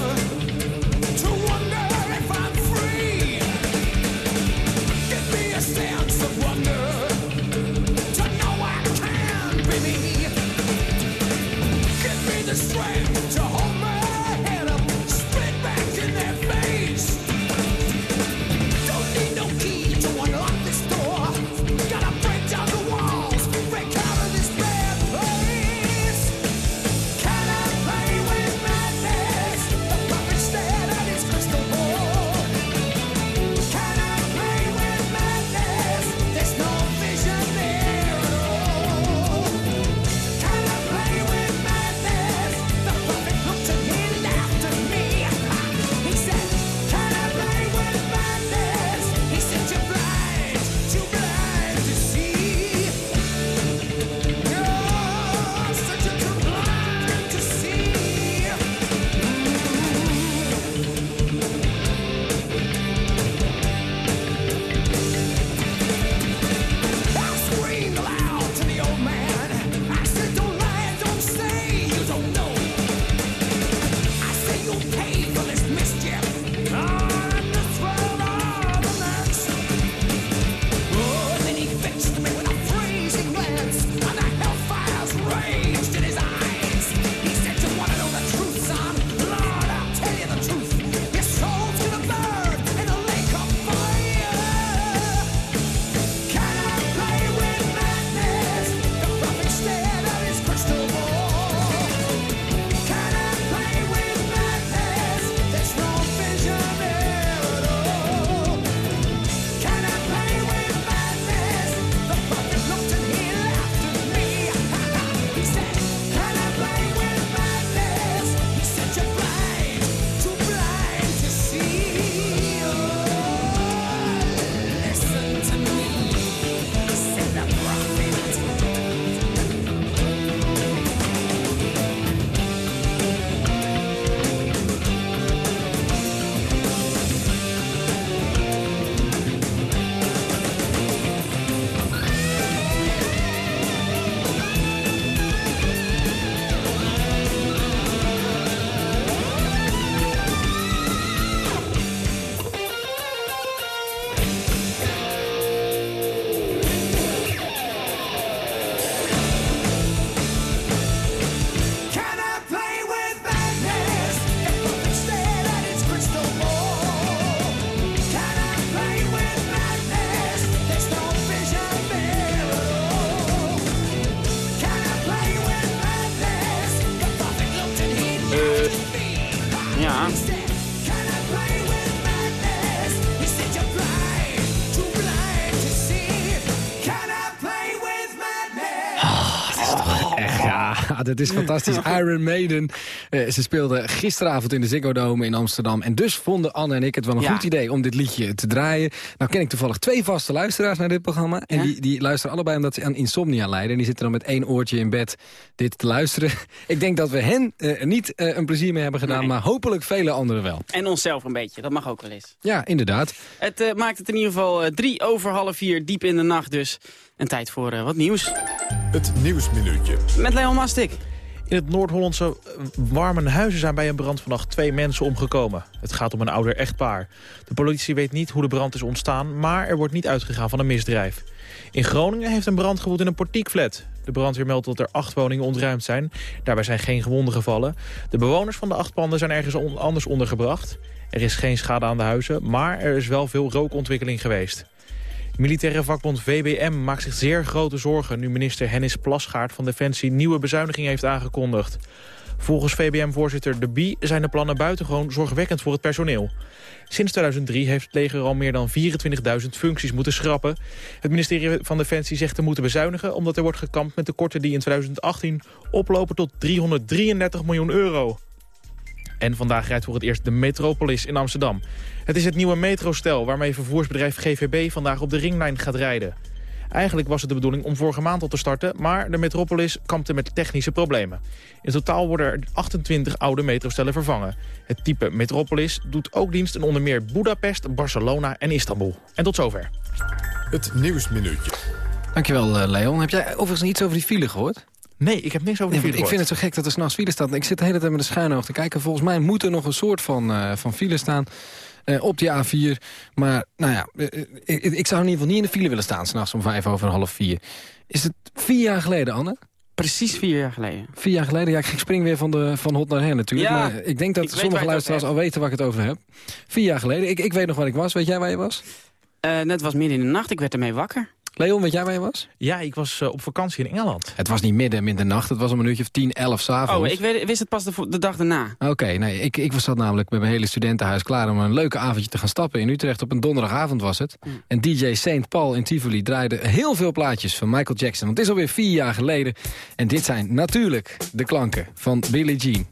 Dat is fantastisch. Iron Maiden. Eh, ze speelden gisteravond in de Ziggo Dome in Amsterdam. En dus vonden Anne en ik het wel een Ja. goed idee om dit liedje te draaien. Nou ken ik toevallig twee vaste luisteraars naar dit programma. En Ja? die, die luisteren allebei omdat ze aan insomnia lijden. En die zitten dan met één oortje in bed dit te luisteren. Ik denk dat we hen eh, niet eh, een plezier mee hebben gedaan. Nee. Maar hopelijk vele anderen wel. En onszelf een beetje, dat mag ook wel eens. Ja, inderdaad. Het eh, maakt het in ieder geval drie over half vier, diep in de nacht dus. En tijd voor wat nieuws. Het Nieuwsminuutje. Met Leon Mastik. In het Noord-Hollandse eh, Warmenhuizen zijn bij een brand vannacht twee mensen omgekomen. Het gaat om een ouder echtpaar. De politie weet niet hoe de brand is ontstaan, maar er wordt niet uitgegaan van een misdrijf. In Groningen heeft een brand gewoed in een portiekflat. De brandweer meldt dat er acht woningen ontruimd zijn. Daarbij zijn geen gewonden gevallen. De bewoners van de acht panden zijn ergens anders ondergebracht. Er is geen schade aan de huizen, maar er is wel veel rookontwikkeling geweest. Militaire vakbond VBM maakt zich zeer grote zorgen... nu minister Hennis Plasgaard van Defensie nieuwe bezuinigingen heeft aangekondigd. Volgens VBM-voorzitter De Bie zijn de plannen buitengewoon zorgwekkend voor het personeel. Sinds 2003 heeft het leger al meer dan 24.000 functies moeten schrappen. Het ministerie van Defensie zegt te moeten bezuinigen... omdat er wordt gekampt met tekorten die in 2018 oplopen tot 333 miljoen euro. En vandaag rijdt voor het eerst de Metropolis in Amsterdam. Het is het nieuwe metrostel waarmee vervoersbedrijf GVB vandaag op de ringlijn gaat rijden. Eigenlijk was het de bedoeling om vorige maand al te starten... maar de Metropolis kampte met technische problemen. In totaal worden er 28 oude metrostellen vervangen. Het type Metropolis doet ook dienst in onder meer Budapest, Barcelona en Istanbul. En tot zover. Het Nieuwsminuutje. Dankjewel, eh, Leon. Heb jij overigens iets over die file gehoord? Nee, ik heb niks over de file ik vind het zo gek dat er s'nachts file staat. Ik zit de hele tijd met een schuin oog te kijken. Volgens mij moet er nog een soort van, eh, van file staan eh, op die A4. Maar nou ja, eh, ik, ik zou in ieder geval niet in de file willen staan... s'nachts om vijf over half vier. Is het vier jaar geleden, Anne? Precies vier jaar geleden. Vier jaar geleden? Ja, ik spring weer van, de, van hot naar her natuurlijk. Ja, maar ik denk dat ik sommige luisteraars al weten waar ik het over heb. Vier jaar geleden. Ik, ik weet nog waar ik was. Weet jij waar je was? Eh, net was midden in de nacht, ik werd ermee wakker. Leon, weet jij waar je was? Ja, ik was eh, op vakantie in Engeland. Het was niet midden, midden nacht. Het was om een uurtje of tien, elf s'avonds. Oh, ik weet- wist het pas de, dag daarna. Oké, nee, ik, ik was zat namelijk met mijn hele studentenhuis klaar om een leuke avondje te gaan stappen. In Utrecht op een donderdagavond was het. En DJ St. Paul in Tivoli draaide heel veel plaatjes van Michael Jackson. Want het is alweer vier jaar geleden. En dit zijn natuurlijk de klanken van Billie Jean.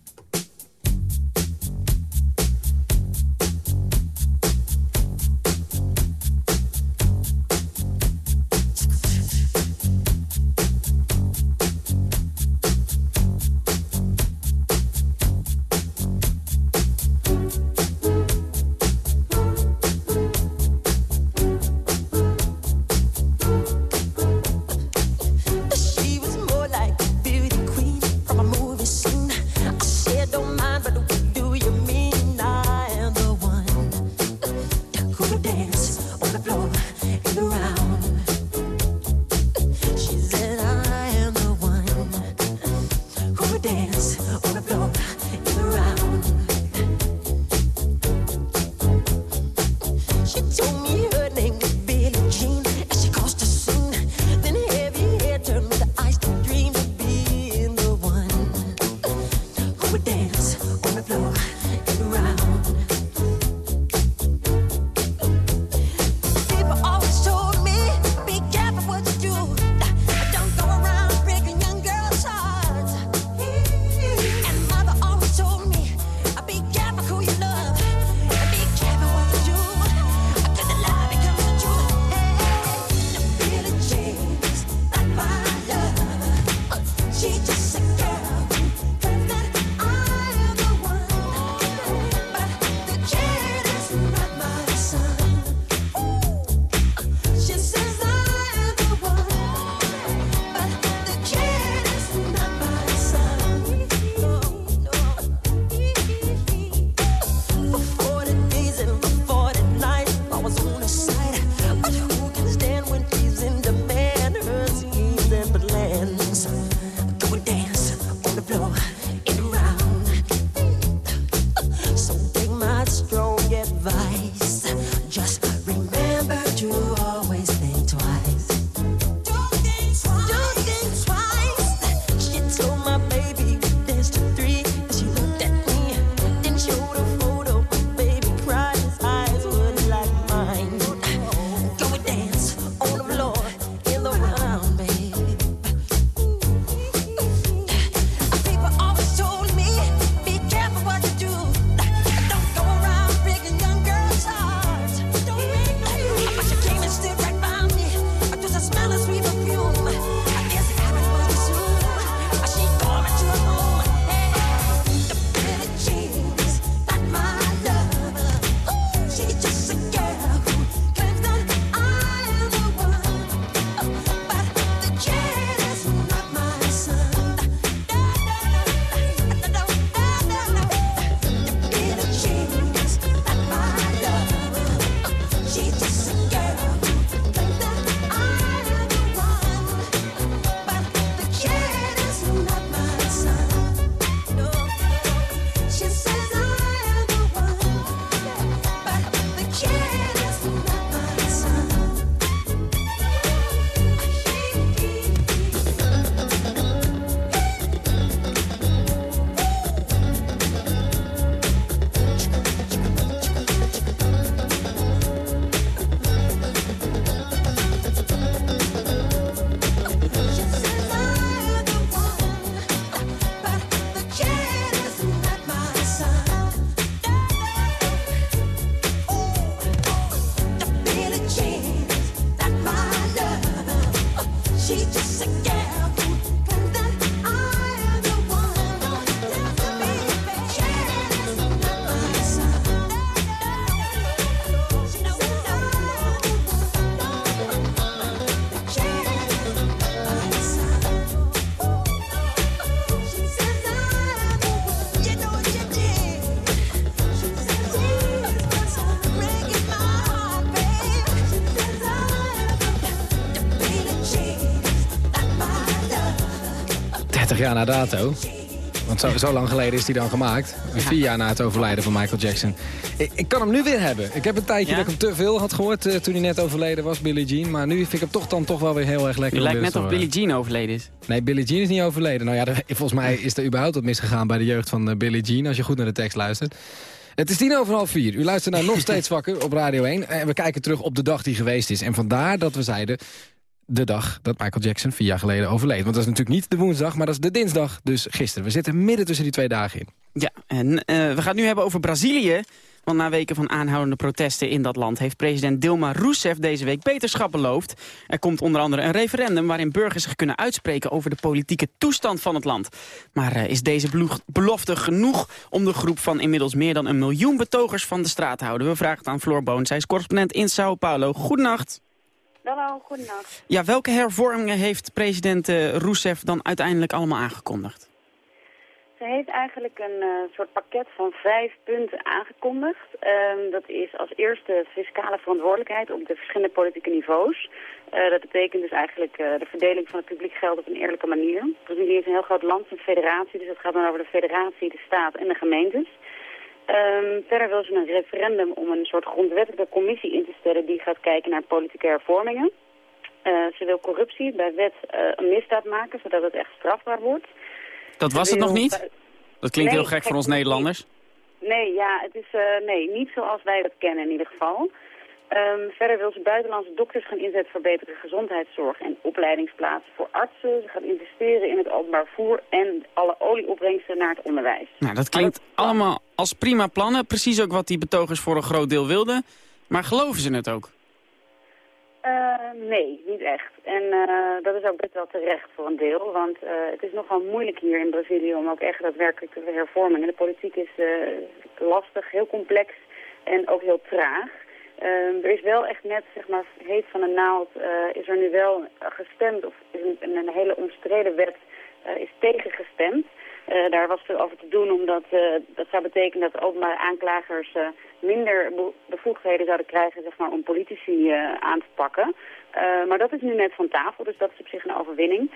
Jaar na dato. Want zo, zo lang geleden is hij dan gemaakt. Vier jaar na het overlijden van Michael Jackson. Ik, ik kan hem nu weer hebben. Ik heb een tijdje Ja? dat ik hem te veel had gehoord eh, toen hij net overleden was, Billie Jean. Maar nu vind ik hem toch dan toch wel weer heel erg lekker. Om lijkt net of Billie Jean overleden is. Nee, Billie Jean is niet overleden. Nou ja, er- volgens mij is er überhaupt wat misgegaan bij de jeugd van eh, Billie Jean. Als je goed naar de tekst luistert. Het is tien over half vier. U luistert naar Nog Steeds Wakker op Radio 1. En we kijken terug op de dag die geweest is. En vandaar dat we zeiden de dag dat Michael Jackson vier jaar geleden overleed. Want dat is natuurlijk niet de woensdag, maar dat is de dinsdag. Dus gisteren. We zitten midden tussen die twee dagen in. Ja, en eh, we gaan het nu hebben over Brazilië. Want na weken van aanhoudende protesten in dat land... heeft president Dilma Rousseff deze week beterschap beloofd. Er komt onder andere een referendum waarin burgers zich kunnen uitspreken... over de politieke toestand van het land. Maar eh, is deze belo- belofte genoeg om de groep van inmiddels meer dan een miljoen betogers van de straat te houden? We vragen het aan Floor Boon. Zij is correspondent in Sao Paulo. Goedenacht. Hallo, goedenacht. Ja, welke hervormingen heeft president eh, Rousseff dan uiteindelijk allemaal aangekondigd? Ze heeft eigenlijk een eh, soort pakket van vijf punten aangekondigd. Ehm, dat is als eerste fiscale verantwoordelijkheid op de verschillende politieke niveaus. Eh, dat betekent dus eigenlijk de verdeling van het publiek geld op een eerlijke manier. Brazilië is een heel groot land, een federatie, dus het gaat dan over de federatie, de staat en de gemeentes. Ehm, verder wil ze een referendum om een soort grondwettelijke commissie in te stellen die gaat kijken naar politieke hervormingen. Eh, ze wil corruptie bij wet eh, een misdaad maken, zodat het echt strafbaar wordt. Dat was het nog niet? Dat klinkt Nee, heel gek voor ons Nederlanders. Nee, ja, het is eh, nee, niet zoals wij dat kennen in ieder geval. Ehm, verder wil ze buitenlandse dokters gaan inzetten voor betere gezondheidszorg en opleidingsplaatsen voor artsen. Ze gaat investeren in het openbaar voer en alle olieopbrengsten naar het onderwijs. Nou, dat klinkt allemaal als prima plannen. Precies ook wat die betogers voor een groot deel wilden. Maar geloven ze het ook? Eh, nee, niet echt. En eh, dat is ook best wel terecht voor een deel. Want eh, het is nogal moeilijk hier in Brazilië om ook echt daadwerkelijk te hervormen. En de politiek is eh, lastig, heel complex en ook heel traag. Ehm, er is wel echt net, zeg maar, heet van de naald, eh, is er nu wel gestemd, of is een, een hele omstreden wet eh, is tegengestemd. Eh, daar was veel over te doen, omdat dat zou betekenen dat openbare aanklagers minder be- bevoegdheden zouden krijgen zeg maar, om politici aan te pakken. Maar dat is nu net van tafel, dus dat is op zich een overwinning.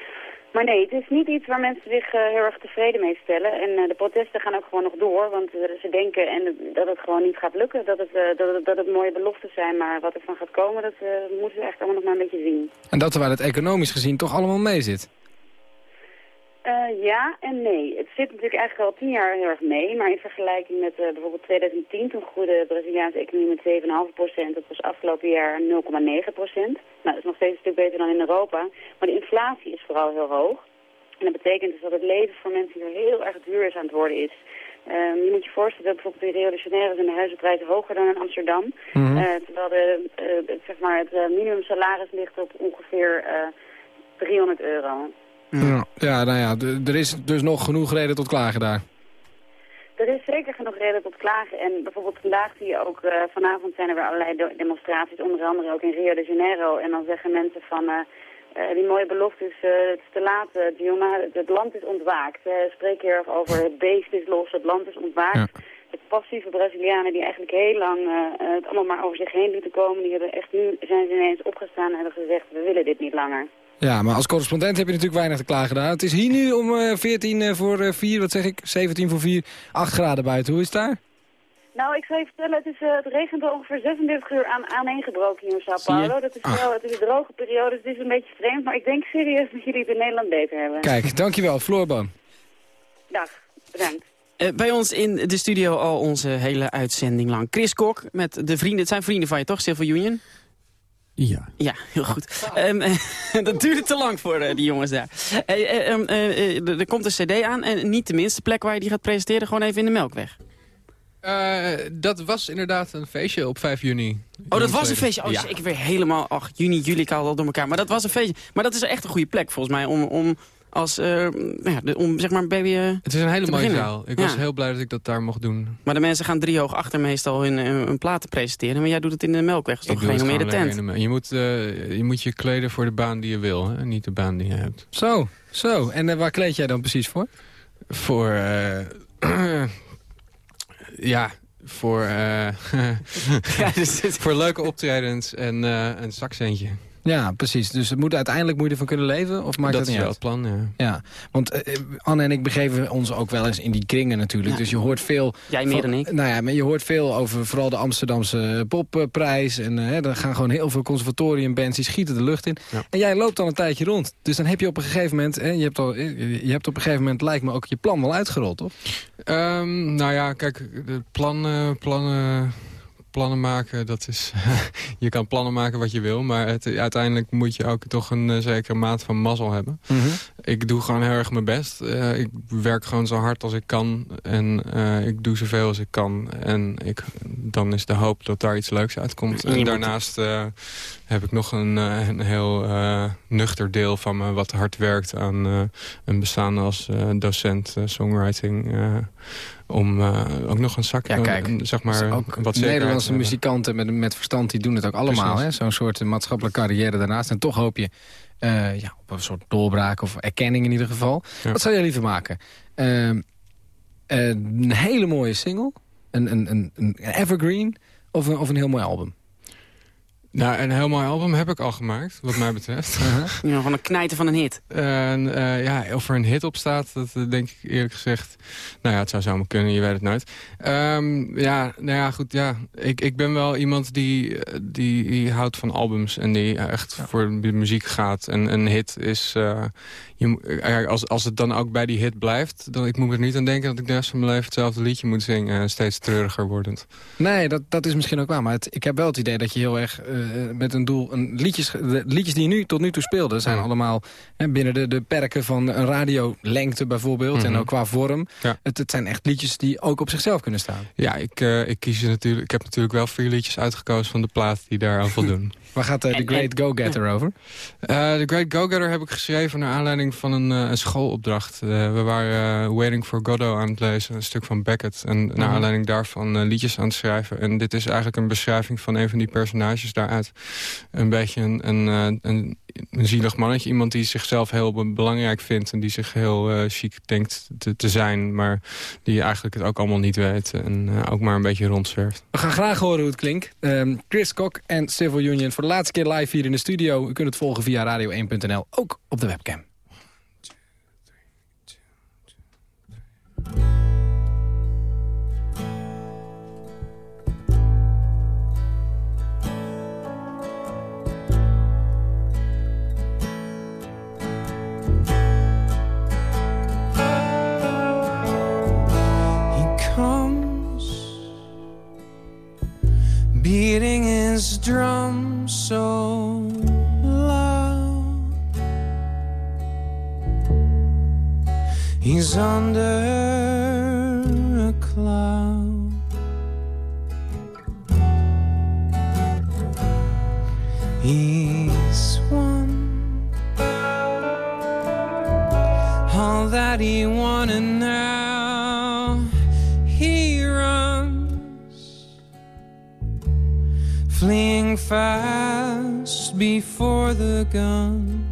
Maar nee, het is niet iets waar mensen zich eh, heel erg tevreden mee stellen. En eh, de protesten gaan ook gewoon nog door, want eh, ze denken en, dat het gewoon niet gaat lukken. Dat het, dat, het, dat het mooie beloftes zijn, maar wat er van gaat komen, dat moeten we echt allemaal nog maar een beetje zien. En dat terwijl het economisch gezien toch allemaal mee zit. Eh, ja en nee. Het zit natuurlijk eigenlijk al tien jaar heel erg mee. Maar in vergelijking met eh, bijvoorbeeld 2010, toen groeide de Braziliaanse economie met 7,5 procent. Dat was afgelopen jaar 0,9 procent. Nou, dat is nog steeds een stuk beter dan in Europa. Maar de inflatie is vooral heel hoog. En dat betekent dus dat het leven voor mensen hier heel erg duur is aan het worden is. Ehm, je moet je voorstellen dat bijvoorbeeld in Rio de Janeiro zijn de huizenprijzen hoger dan in Amsterdam. Mhm. Eh, terwijl de, zeg maar het minimumsalaris ligt op ongeveer eh 300 euro. Ja, ja nou ja, er is dus nog genoeg reden tot klagen daar. Er is zeker genoeg reden tot klagen. En bijvoorbeeld vandaag zie je ook, eh, vanavond zijn er weer allerlei demonstraties, onder andere ook in Rio de Janeiro. En dan zeggen mensen van, eh, eh, die mooie beloftes, het is te laat, Dilma, het, het land is ontwaakt. Spreek hier erg over, het beest is los, het land is ontwaakt. De passieve Brazilianen die eigenlijk heel lang het allemaal maar over zich heen lieten komen, die hebben echt nu, zijn ze ineens opgestaan en hebben gezegd, we willen dit niet langer. Ja, maar als correspondent heb je natuurlijk weinig te klagen daar. Het is hier nu om eh 14 eh, voor eh, 4, wat zeg ik, 17 voor 4, 8 graden buiten. Hoe is het daar? Nou, ik zou je vertellen, het, is, eh, het regent al ongeveer 36 uur aan, aaneengebroken hier in Sao? Paulo. Dat is wel, het is een droge periode, dus het is een beetje vreemd. Maar ik denk serieus dat jullie het in Nederland beter hebben. Kijk, dankjewel, Floorban. Dag, bedankt. Eh, bij ons in de studio al onze hele uitzending lang. Chris Kok met de vrienden. Het zijn vrienden van je toch, Civil Union? Ja. Ja, heel goed. Ehm, dat duurde te lang voor eh, die jongens daar. Eh, eh, ehm, eh, eh, er komt een cd aan en niet de minste plek waar je die gaat presenteren. Gewoon even in de Melkweg. Eh, dat was inderdaad een feestje op 5 juni. Oh, dat was een feestje. Oh, ja. ik weer helemaal... Ach, juni, juli, ik haal al door elkaar. Maar dat was een feestje. Maar dat is echt een goede plek volgens mij om... om als, eh, nou ja, de- om zeg maar baby eh, Het is een hele mooie beginnen. zaal. Ik Ja. was heel blij dat ik dat daar mocht doen. Maar de mensen gaan drie hoog achter meestal hun, hun, hun platen presenteren. Maar jij doet het in de Melkweg. Dat is Ik toch geen meer de tent. lekker in de- Je moet, eh, je moet je kleden voor de baan die je wil, hè? niet de baan die je hebt. Zo, zo. En eh, waar kleed jij dan precies voor? Voor, eh, ja, voor, eh, voor leuke optredens en eh, een zakcentje. Ja, precies. Dus het moet uiteindelijk moet je ervan kunnen leven? Of maakt dat, dat niet is wel het plan, ja. Ja, want uh, Anne en ik begeven ons ook wel eens in die kringen natuurlijk. Ja. Dus je hoort veel... Jij meer van- dan ik. Nou ja, maar je hoort veel over vooral de Amsterdamse popprijs. En uh, er gaan gewoon heel veel conservatoriumbands die schieten de lucht in. Ja. En jij loopt al een tijdje rond. Dus dan heb je op een gegeven moment... Hè, je, hebt al, je hebt op een gegeven moment, lijkt me ook je plan wel uitgerold, toch? Ehm, nou ja, kijk, de plannen, plannen, plannen maken, dat is... je kan plannen maken wat je wil, maar het, uiteindelijk moet je ook toch een eh, zekere maat van mazzel hebben. Ik doe gewoon heel erg mijn best. Eh, ik werk gewoon zo hard als ik kan en eh, ik doe zoveel als ik kan. En ik, dan is de hoop dat daar iets leuks uitkomt. En daarnaast heb ik nog een, een heel nuchter deel van me... wat hard werkt aan een bestaan als docent songwriting... eh, om eh, ook nog een zak, Ja, kijk, een- zeg maar, ook wat Nederlandse hebben. muzikanten met, met verstand die doen het ook allemaal. Zo'n soort maatschappelijke carrière daarnaast. En toch hoop je eh, ja, op een soort doorbraak of erkenning in ieder geval. Ja. Wat zou jij liever maken? Ehm, eh, een hele mooie single? Een, een, een, een evergreen? Of een, of een heel mooi album? Nou, een heel mooi album heb ik al gemaakt, wat mij betreft. Ja, gewoon een knijten van een hit. En eh, ja, of er een hit op staat, dat eh, denk ik eerlijk gezegd... Nou ja, het zou zomaar kunnen, je weet het nooit. Ehm, ja, nou ja, goed, ja. Ik, ik ben wel iemand die, eh, die, die houdt van albums en die echt voor de muziek gaat. En een hit is... eh, je, eh, als, als het dan ook bij die hit blijft... Dan, ik moet er niet aan denken dat ik de rest van mijn leven hetzelfde liedje moet zingen. en steeds treuriger wordend. Nee, dat, dat is misschien ook waar. Maar het, ik heb wel het idee dat je heel erg eh, met een doel... Een liedjes, de liedjes die je nu tot nu toe speelde... zijn Ja. allemaal hè, binnen de, de perken van een radiolengte bijvoorbeeld. En Mhm. ook qua vorm. Ja. Het, het zijn echt liedjes die ook op zichzelf kunnen staan. Ja, ik, eh, ik, kies natuurlijk, ik heb natuurlijk wel vier liedjes uitgekozen van de plaat die daar aan voldoen. Waar gaat eh, The Great Go-Getter over? Eh, The Great Go-Getter heb ik geschreven naar aanleiding van een, eh, een schoolopdracht. Eh, we waren Waiting for Godot aan het lezen, een stuk van Beckett. En naar Mhm. aanleiding daarvan eh, liedjes aan het schrijven. En dit is eigenlijk een beschrijving van een van die personages daaruit. Een beetje een, een, eh, een, een zielig mannetje. Iemand die zichzelf heel be- belangrijk vindt. En die zich heel eh, chic denkt te, te zijn. Maar die eigenlijk het ook allemaal niet weet. En eh, ook maar een beetje rondzwerft. We gaan graag horen hoe het klinkt. Ehm, Chris Kok en Civil Union voor de laatste keer live hier in de studio. U kunt het volgen via radio1.nl, ook op de webcam. He comes his drum so loud. He's under a cloud. He's won all that he wanted fleeing fast before the gun.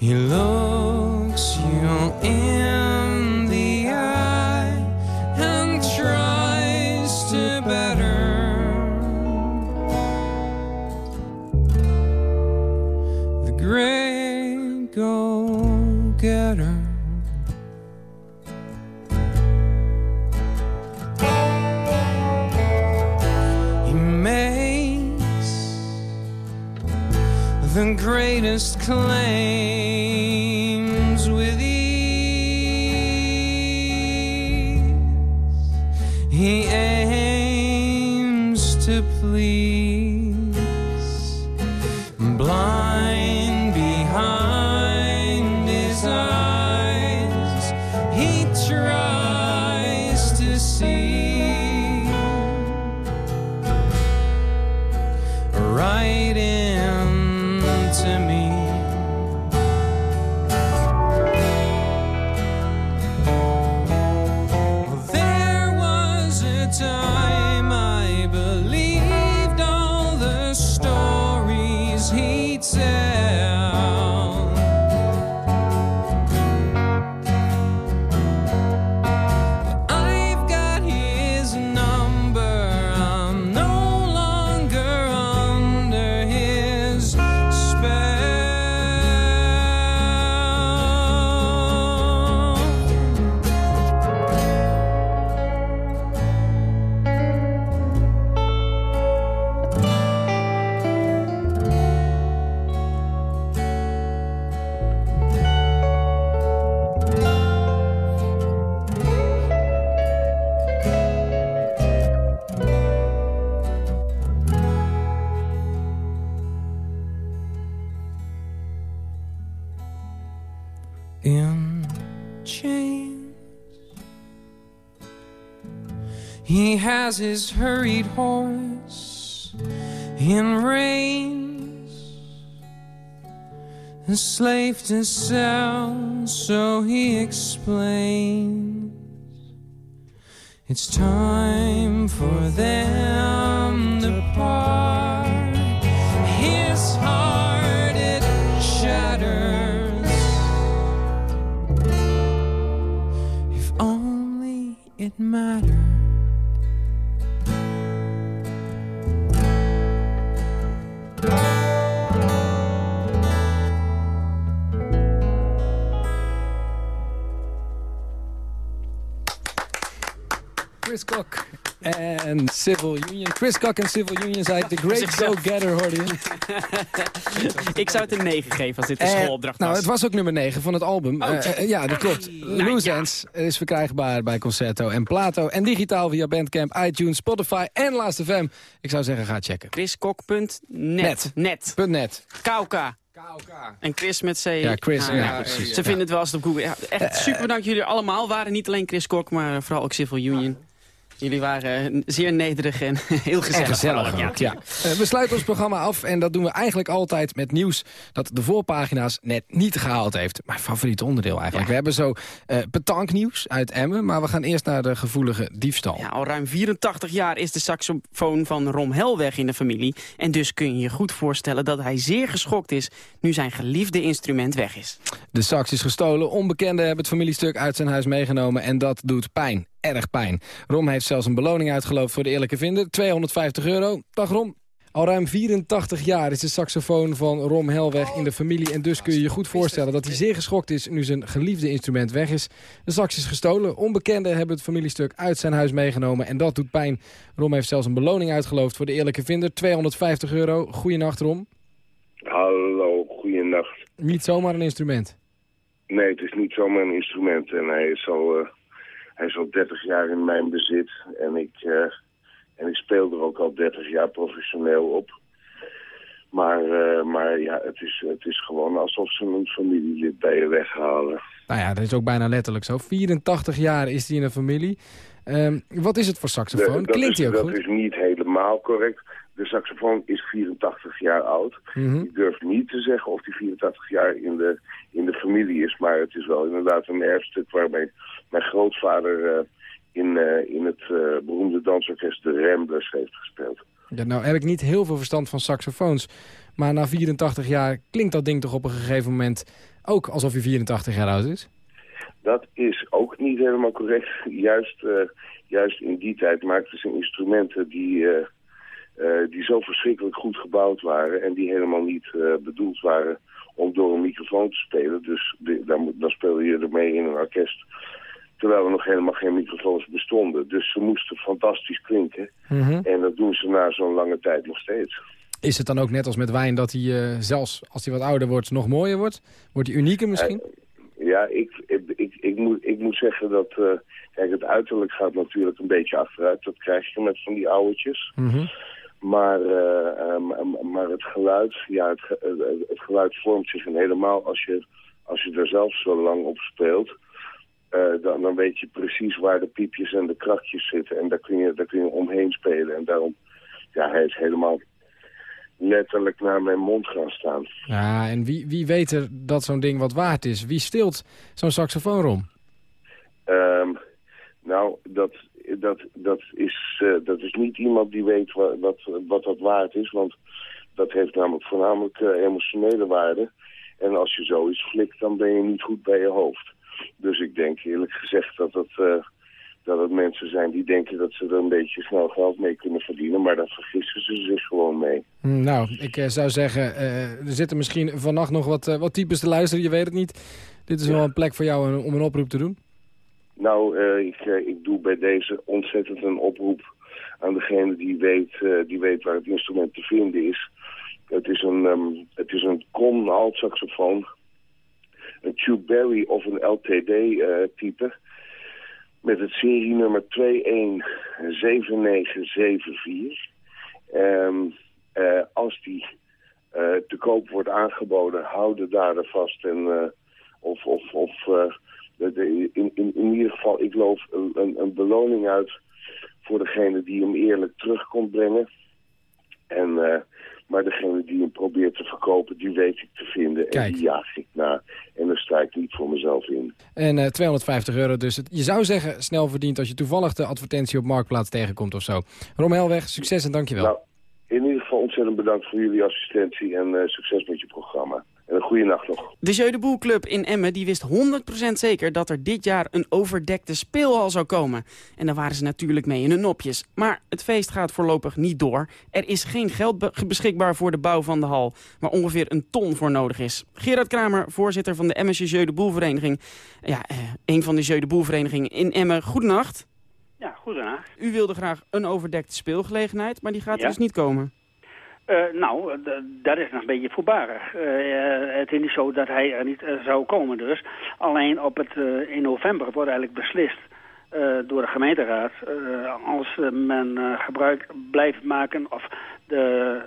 He looks you in chains. He has his hurried horse in reins, a slave to sell, so he explains. It's time for them to part. It mattered. Chris Kok en Civil Union. Chris Kok en Civil Union zei The Great Go-Getter, hoorde je. Ik zou het een 9 geven als dit een Eh, schoolopdracht was. nou, het was ook nummer 9 van het album. Oh. Eh, eh, ja, dat klopt. Nou, Loose ja. Ends is verkrijgbaar bij Concerto en Plato. En digitaal via Bandcamp, iTunes, Spotify en Last.fm. Ik zou zeggen, ga checken. Chriskok.net. Net. Net. Net. Kauka. En Chris met C. Ja, Chris, Ah, ja, precies, Ze vinden het wel als het op Google. Ja, echt super bedankt jullie allemaal. Waren niet alleen Chris Kok, maar vooral ook Civil Union. Jullie waren zeer nederig en heel gezellig. En gezellig ook, ja. Eh, we sluiten ons programma af en dat doen we eigenlijk altijd met nieuws... dat de voorpagina's net niet gehaald heeft. Mijn favoriete onderdeel eigenlijk. We hebben zo eh petanknieuws uit Emmen... maar we gaan eerst naar de gevoelige diefstal. Ja, al ruim 84 jaar is de saxofoon van Rom Helweg in de familie. En dus kun je je goed voorstellen dat hij zeer geschokt is... nu zijn geliefde instrument weg is. De sax is gestolen, onbekenden hebben het familiestuk uit zijn huis meegenomen... en dat doet pijn, erg pijn. Rom heeft zelfs een beloning uitgeloofd voor de eerlijke vinder. 250 euro. Dag Rom. Al ruim 84 jaar is de saxofoon van Rom Helweg in de familie... en dus kun je je goed voorstellen dat hij zeer geschokt is... nu zijn geliefde instrument weg is. De sax is gestolen. Onbekenden hebben het familiestuk uit zijn huis meegenomen... en dat doet pijn. Rom heeft zelfs een beloning uitgeloofd voor de eerlijke vinder. 250 euro. Goeienacht, Rom. Hallo, goeienacht. Niet zomaar een instrument. Nee, het is niet zomaar een instrument en hij is al, eh, hij is al 30 jaar in mijn bezit. En ik, eh, en ik speel er ook al 30 jaar professioneel op. Maar, eh, maar ja, het is, het is gewoon alsof ze een familielid bij je weghalen. Nou ja, dat is ook bijna letterlijk zo. 84 jaar is hij in een familie. Ehm, wat is het voor saxofoon? De- dat Klinkt hij ook dat goed? is niet helemaal correct. De saxofoon is 84 jaar oud. Mhm. Ik durf niet te zeggen of die 84 jaar in de, in de familie is. Maar het is wel inderdaad een erfstuk waarmee mijn grootvader eh, in, eh, in het eh, beroemde dansorkest de Ramblers heeft gespeeld. Ja, nou heb ik niet heel veel verstand van saxofoons. Maar na 84 jaar klinkt dat ding toch op een gegeven moment ook alsof hij 84 jaar oud is? Dat is ook niet helemaal correct. Juist, juist in die tijd maakten ze instrumenten die, eh, die zo verschrikkelijk goed gebouwd waren... en die helemaal niet eh, bedoeld waren om door een microfoon te spelen. Dus de- dan, dan speelde je ermee in een orkest... terwijl er nog helemaal geen microfoons bestonden. Dus ze moesten fantastisch klinken. Mhm. En dat doen ze na zo'n lange tijd nog steeds. Is het dan ook net als met wijn dat hij eh, zelfs als hij wat ouder wordt nog mooier wordt? Wordt hij unieker misschien? Ja, ik, ik, ik, ik moet, ik moet zeggen dat... kijk, het uiterlijk gaat natuurlijk een beetje achteruit. Dat krijg je met van die eh, eh, maar- maar het geluid, ja, het, ge- eh, het geluid vormt zich en helemaal als je, als je er zelf zo lang op speelt. eh, dan, dan weet je precies waar de piepjes en de krachtjes zitten. En daar kun je, daar kun je omheen spelen. En daarom, ja, hij is helemaal letterlijk naar mijn mond gaan staan. Ja, en wie, wie weet er dat zo'n ding wat waard is? Wie stilt zo'n saxofoon om? Ehm, nou, dat, dat, dat, is, eh, dat is niet iemand die weet wat, wat, wat dat waard is. Want dat heeft namelijk voornamelijk eh, emotionele waarde. En als je zoiets flikt, dan ben je niet goed bij je hoofd. Dus ik denk eerlijk gezegd dat het, eh, dat het mensen zijn die denken dat ze er een beetje snel geld mee kunnen verdienen. Maar daar vergissen ze zich gewoon mee. Hm, Nou, ik zou zeggen, er zitten misschien vannacht nog wat, wat types te luisteren. Je weet het niet. Dit is wel een plek voor jou om een oproep te doen. Nou, eh, ik, eh, ik doe bij deze ontzettend een oproep aan degene die weet, eh, die weet waar het instrument te vinden is. Het is een, ehm, het is een Con alt saxofoon, een Tube Berry of een LTD-type. met het serienummer 217974. Ehm, eh, als die te koop wordt aangeboden, hou de dader vast en... of, of, of eh, in, in, in ieder geval, ik loof een, een, een beloning uit voor degene die hem eerlijk terug komt brengen. En, uh, maar degene die hem probeert te verkopen, die weet ik te vinden. Kijk. En die jaag ik na. En daar sta ik niet voor mezelf in. En uh, 250 euro dus. Je zou zeggen snel verdiend als je toevallig de advertentie op Marktplaats tegenkomt of zo. Rom Helweg, succes en dankjewel. Nou, in ieder geval ontzettend bedankt voor jullie assistentie en uh, succes met je programma. En een goede nacht nog. De Jeu de Boel Club in Emmen die wist 100% zeker dat er dit jaar een overdekte speelhal zou komen. En daar waren ze natuurlijk mee in hun nopjes. Maar het feest gaat voorlopig niet door. Er is geen geld be beschikbaar voor de bouw van de hal, waar ongeveer een ton voor nodig is. Gerard Kramer, voorzitter van de Emmensche Jeu de Boel Vereniging. Ja, eh, een van de Jeu de Boel verenigingen in Emmen. Goedenacht. Ja, goedenacht. U wilde graag een overdekte speelgelegenheid, maar die gaat ja. dus niet komen. Uh, nou, dat is nog een beetje voorbarig. Uh, het is niet zo dat hij er niet uh, zou komen dus. Alleen op het, in november wordt eigenlijk beslist door de gemeenteraad... als men gebruik blijft maken of de,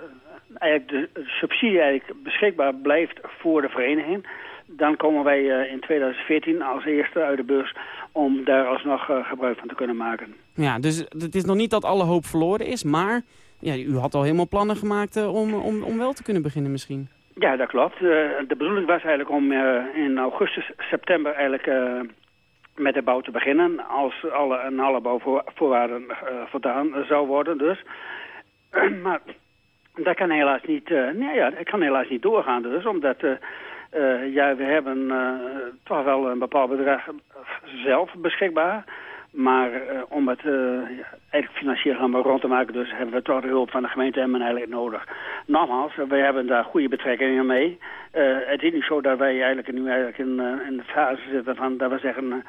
eigenlijk de subsidie eigenlijk beschikbaar blijft voor de vereniging... dan komen wij in 2014 als eerste uit de bus om daar alsnog gebruik van te kunnen maken. Ja, dus het is nog niet dat alle hoop verloren is, maar ja, u had al helemaal plannen gemaakt uh, om, om, om wel te kunnen beginnen misschien. Ja, dat klopt. Uh, de bedoeling was eigenlijk om uh, in augustus, september eigenlijk met de bouw te beginnen. Als alle, en alle bouwvoorwaarden voldaan zou worden dus. maar dat kan helaas niet, nee, ja, dat kan helaas niet doorgaan dus. Omdat ja, we hebben toch wel een bepaald bedrag zelf beschikbaar. Maar uh, om het uh, eigenlijk financieel helemaal rond te maken, dus hebben we toch de hulp van de gemeente Emmen eigenlijk nodig. Nogmaals, wij hebben daar goede betrekkingen mee. Uh, het is niet zo dat wij eigenlijk nu eigenlijk in, in de fase zitten van dat we zeggen,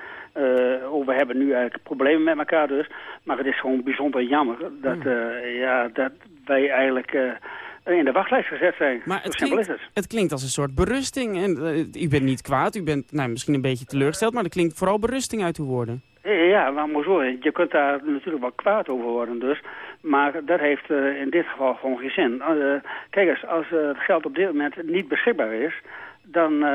oh, we hebben nu eigenlijk problemen met elkaar dus. Maar het is gewoon bijzonder jammer dat, ja, dat wij eigenlijk in de wachtlijst gezet zijn. Maar het klinkt, het. het klinkt, als een soort berusting. En, uh, u bent niet kwaad, u bent nou, misschien een beetje teleurgesteld... maar er klinkt vooral berusting uit uw woorden. Ja, maar moet zo. Je kunt daar natuurlijk wel kwaad over worden dus. Maar dat heeft uh, in dit geval gewoon geen zin. Uh, kijk eens, als uh, het geld op dit moment niet beschikbaar is... Dan,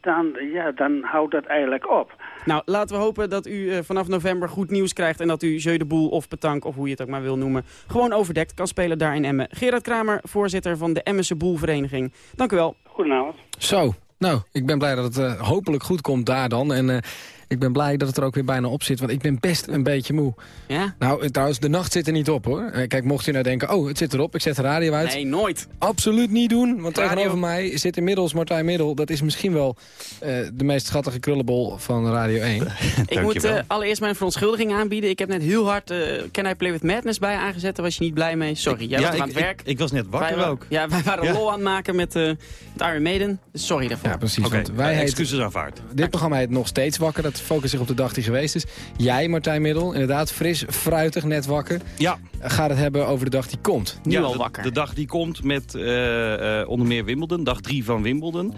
dan, ja, dan houdt dat eigenlijk op. Nou, laten we hopen dat u vanaf november goed nieuws krijgt... en dat u Jeu de Boel of Petank, of hoe je het ook maar wil noemen... gewoon overdekt kan spelen daar in Emmen. Gerard Kramer, voorzitter van de Emmense Boelvereniging. Dank u wel. Goedenavond. Zo, nou, ik ben blij dat het hopelijk goed komt daar dan. En ik ben blij dat het er ook weer bijna op zit, want ik ben best een beetje moe. Ja? Nou, trouwens, de nacht zit er niet op, hoor. Kijk, mocht u nou denken, oh, het zit erop, ik zet de radio uit. Nee, nooit. Absoluut niet doen, want radio. tegenover mij zit inmiddels Martijn Middel. Dat is misschien wel uh, de meest schattige krullenbol van Radio 1. ik moet uh, allereerst mijn verontschuldiging aanbieden. Ik heb net heel hard uh, Can I Play With Madness bij aangezet. Daar was je niet blij mee. Sorry, jij ja, was ik, aan het werk. Ik, ik, was net wakker wij, ook. Ja, wij waren ja. lol aan het maken met, met Iron Maiden. Sorry daarvoor. Ja, precies. Okay, want wij heet, excuses aanvaard. Dit programma heet Nog Steeds Wakker. Dat focust zich op de dag die geweest is. Jij, Martijn Middel, inderdaad fris, fruitig, net wakker. Ja. Gaat het hebben over de dag die komt. Nu ja, al de, wakker. De dag die komt met uh, uh, onder meer Wimbledon. Dag drie van Wimbledon.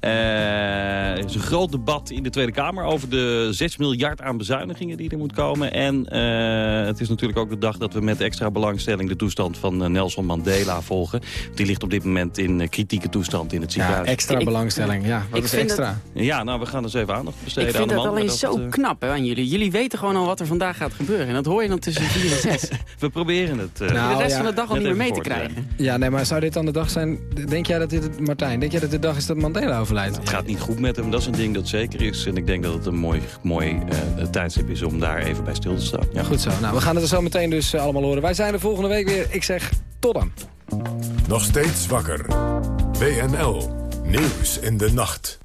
Uh, er is een groot debat in de Tweede Kamer over de 6 miljard aan bezuinigingen die er moet komen. En het is natuurlijk ook de dag dat we met extra belangstelling de toestand van Nelson Mandela volgen. Die ligt op dit moment in kritieke toestand in het ziekenhuis. Ja, extra belangstelling. Ja, wat ik is extra? Ja, nou, we gaan dus even aandacht besteden ik vind aan de man. Dat, zo knap hè, aan jullie. Jullie weten gewoon al wat er vandaag gaat gebeuren. En dat hoor je dan tussen 4 en 6. we proberen het. Uh, nou, de rest ja, van de dag al niet meer mee te krijgen. Ja, nee, maar zou dit dan de dag zijn... Denk jij dat dit, Martijn, denk jij dat de dag is dat Mandela overlijdt? Het gaat niet goed met hem, dat is een ding dat zeker is. En ik denk dat het een mooi, mooi uh, tijdstip is om daar even bij stil te staan. Ja, goed zo. Nou, we gaan het er zo meteen dus uh, allemaal horen. Wij zijn er volgende week weer. Ik zeg tot dan. Nog steeds wakker. WNL. Nieuws in de nacht.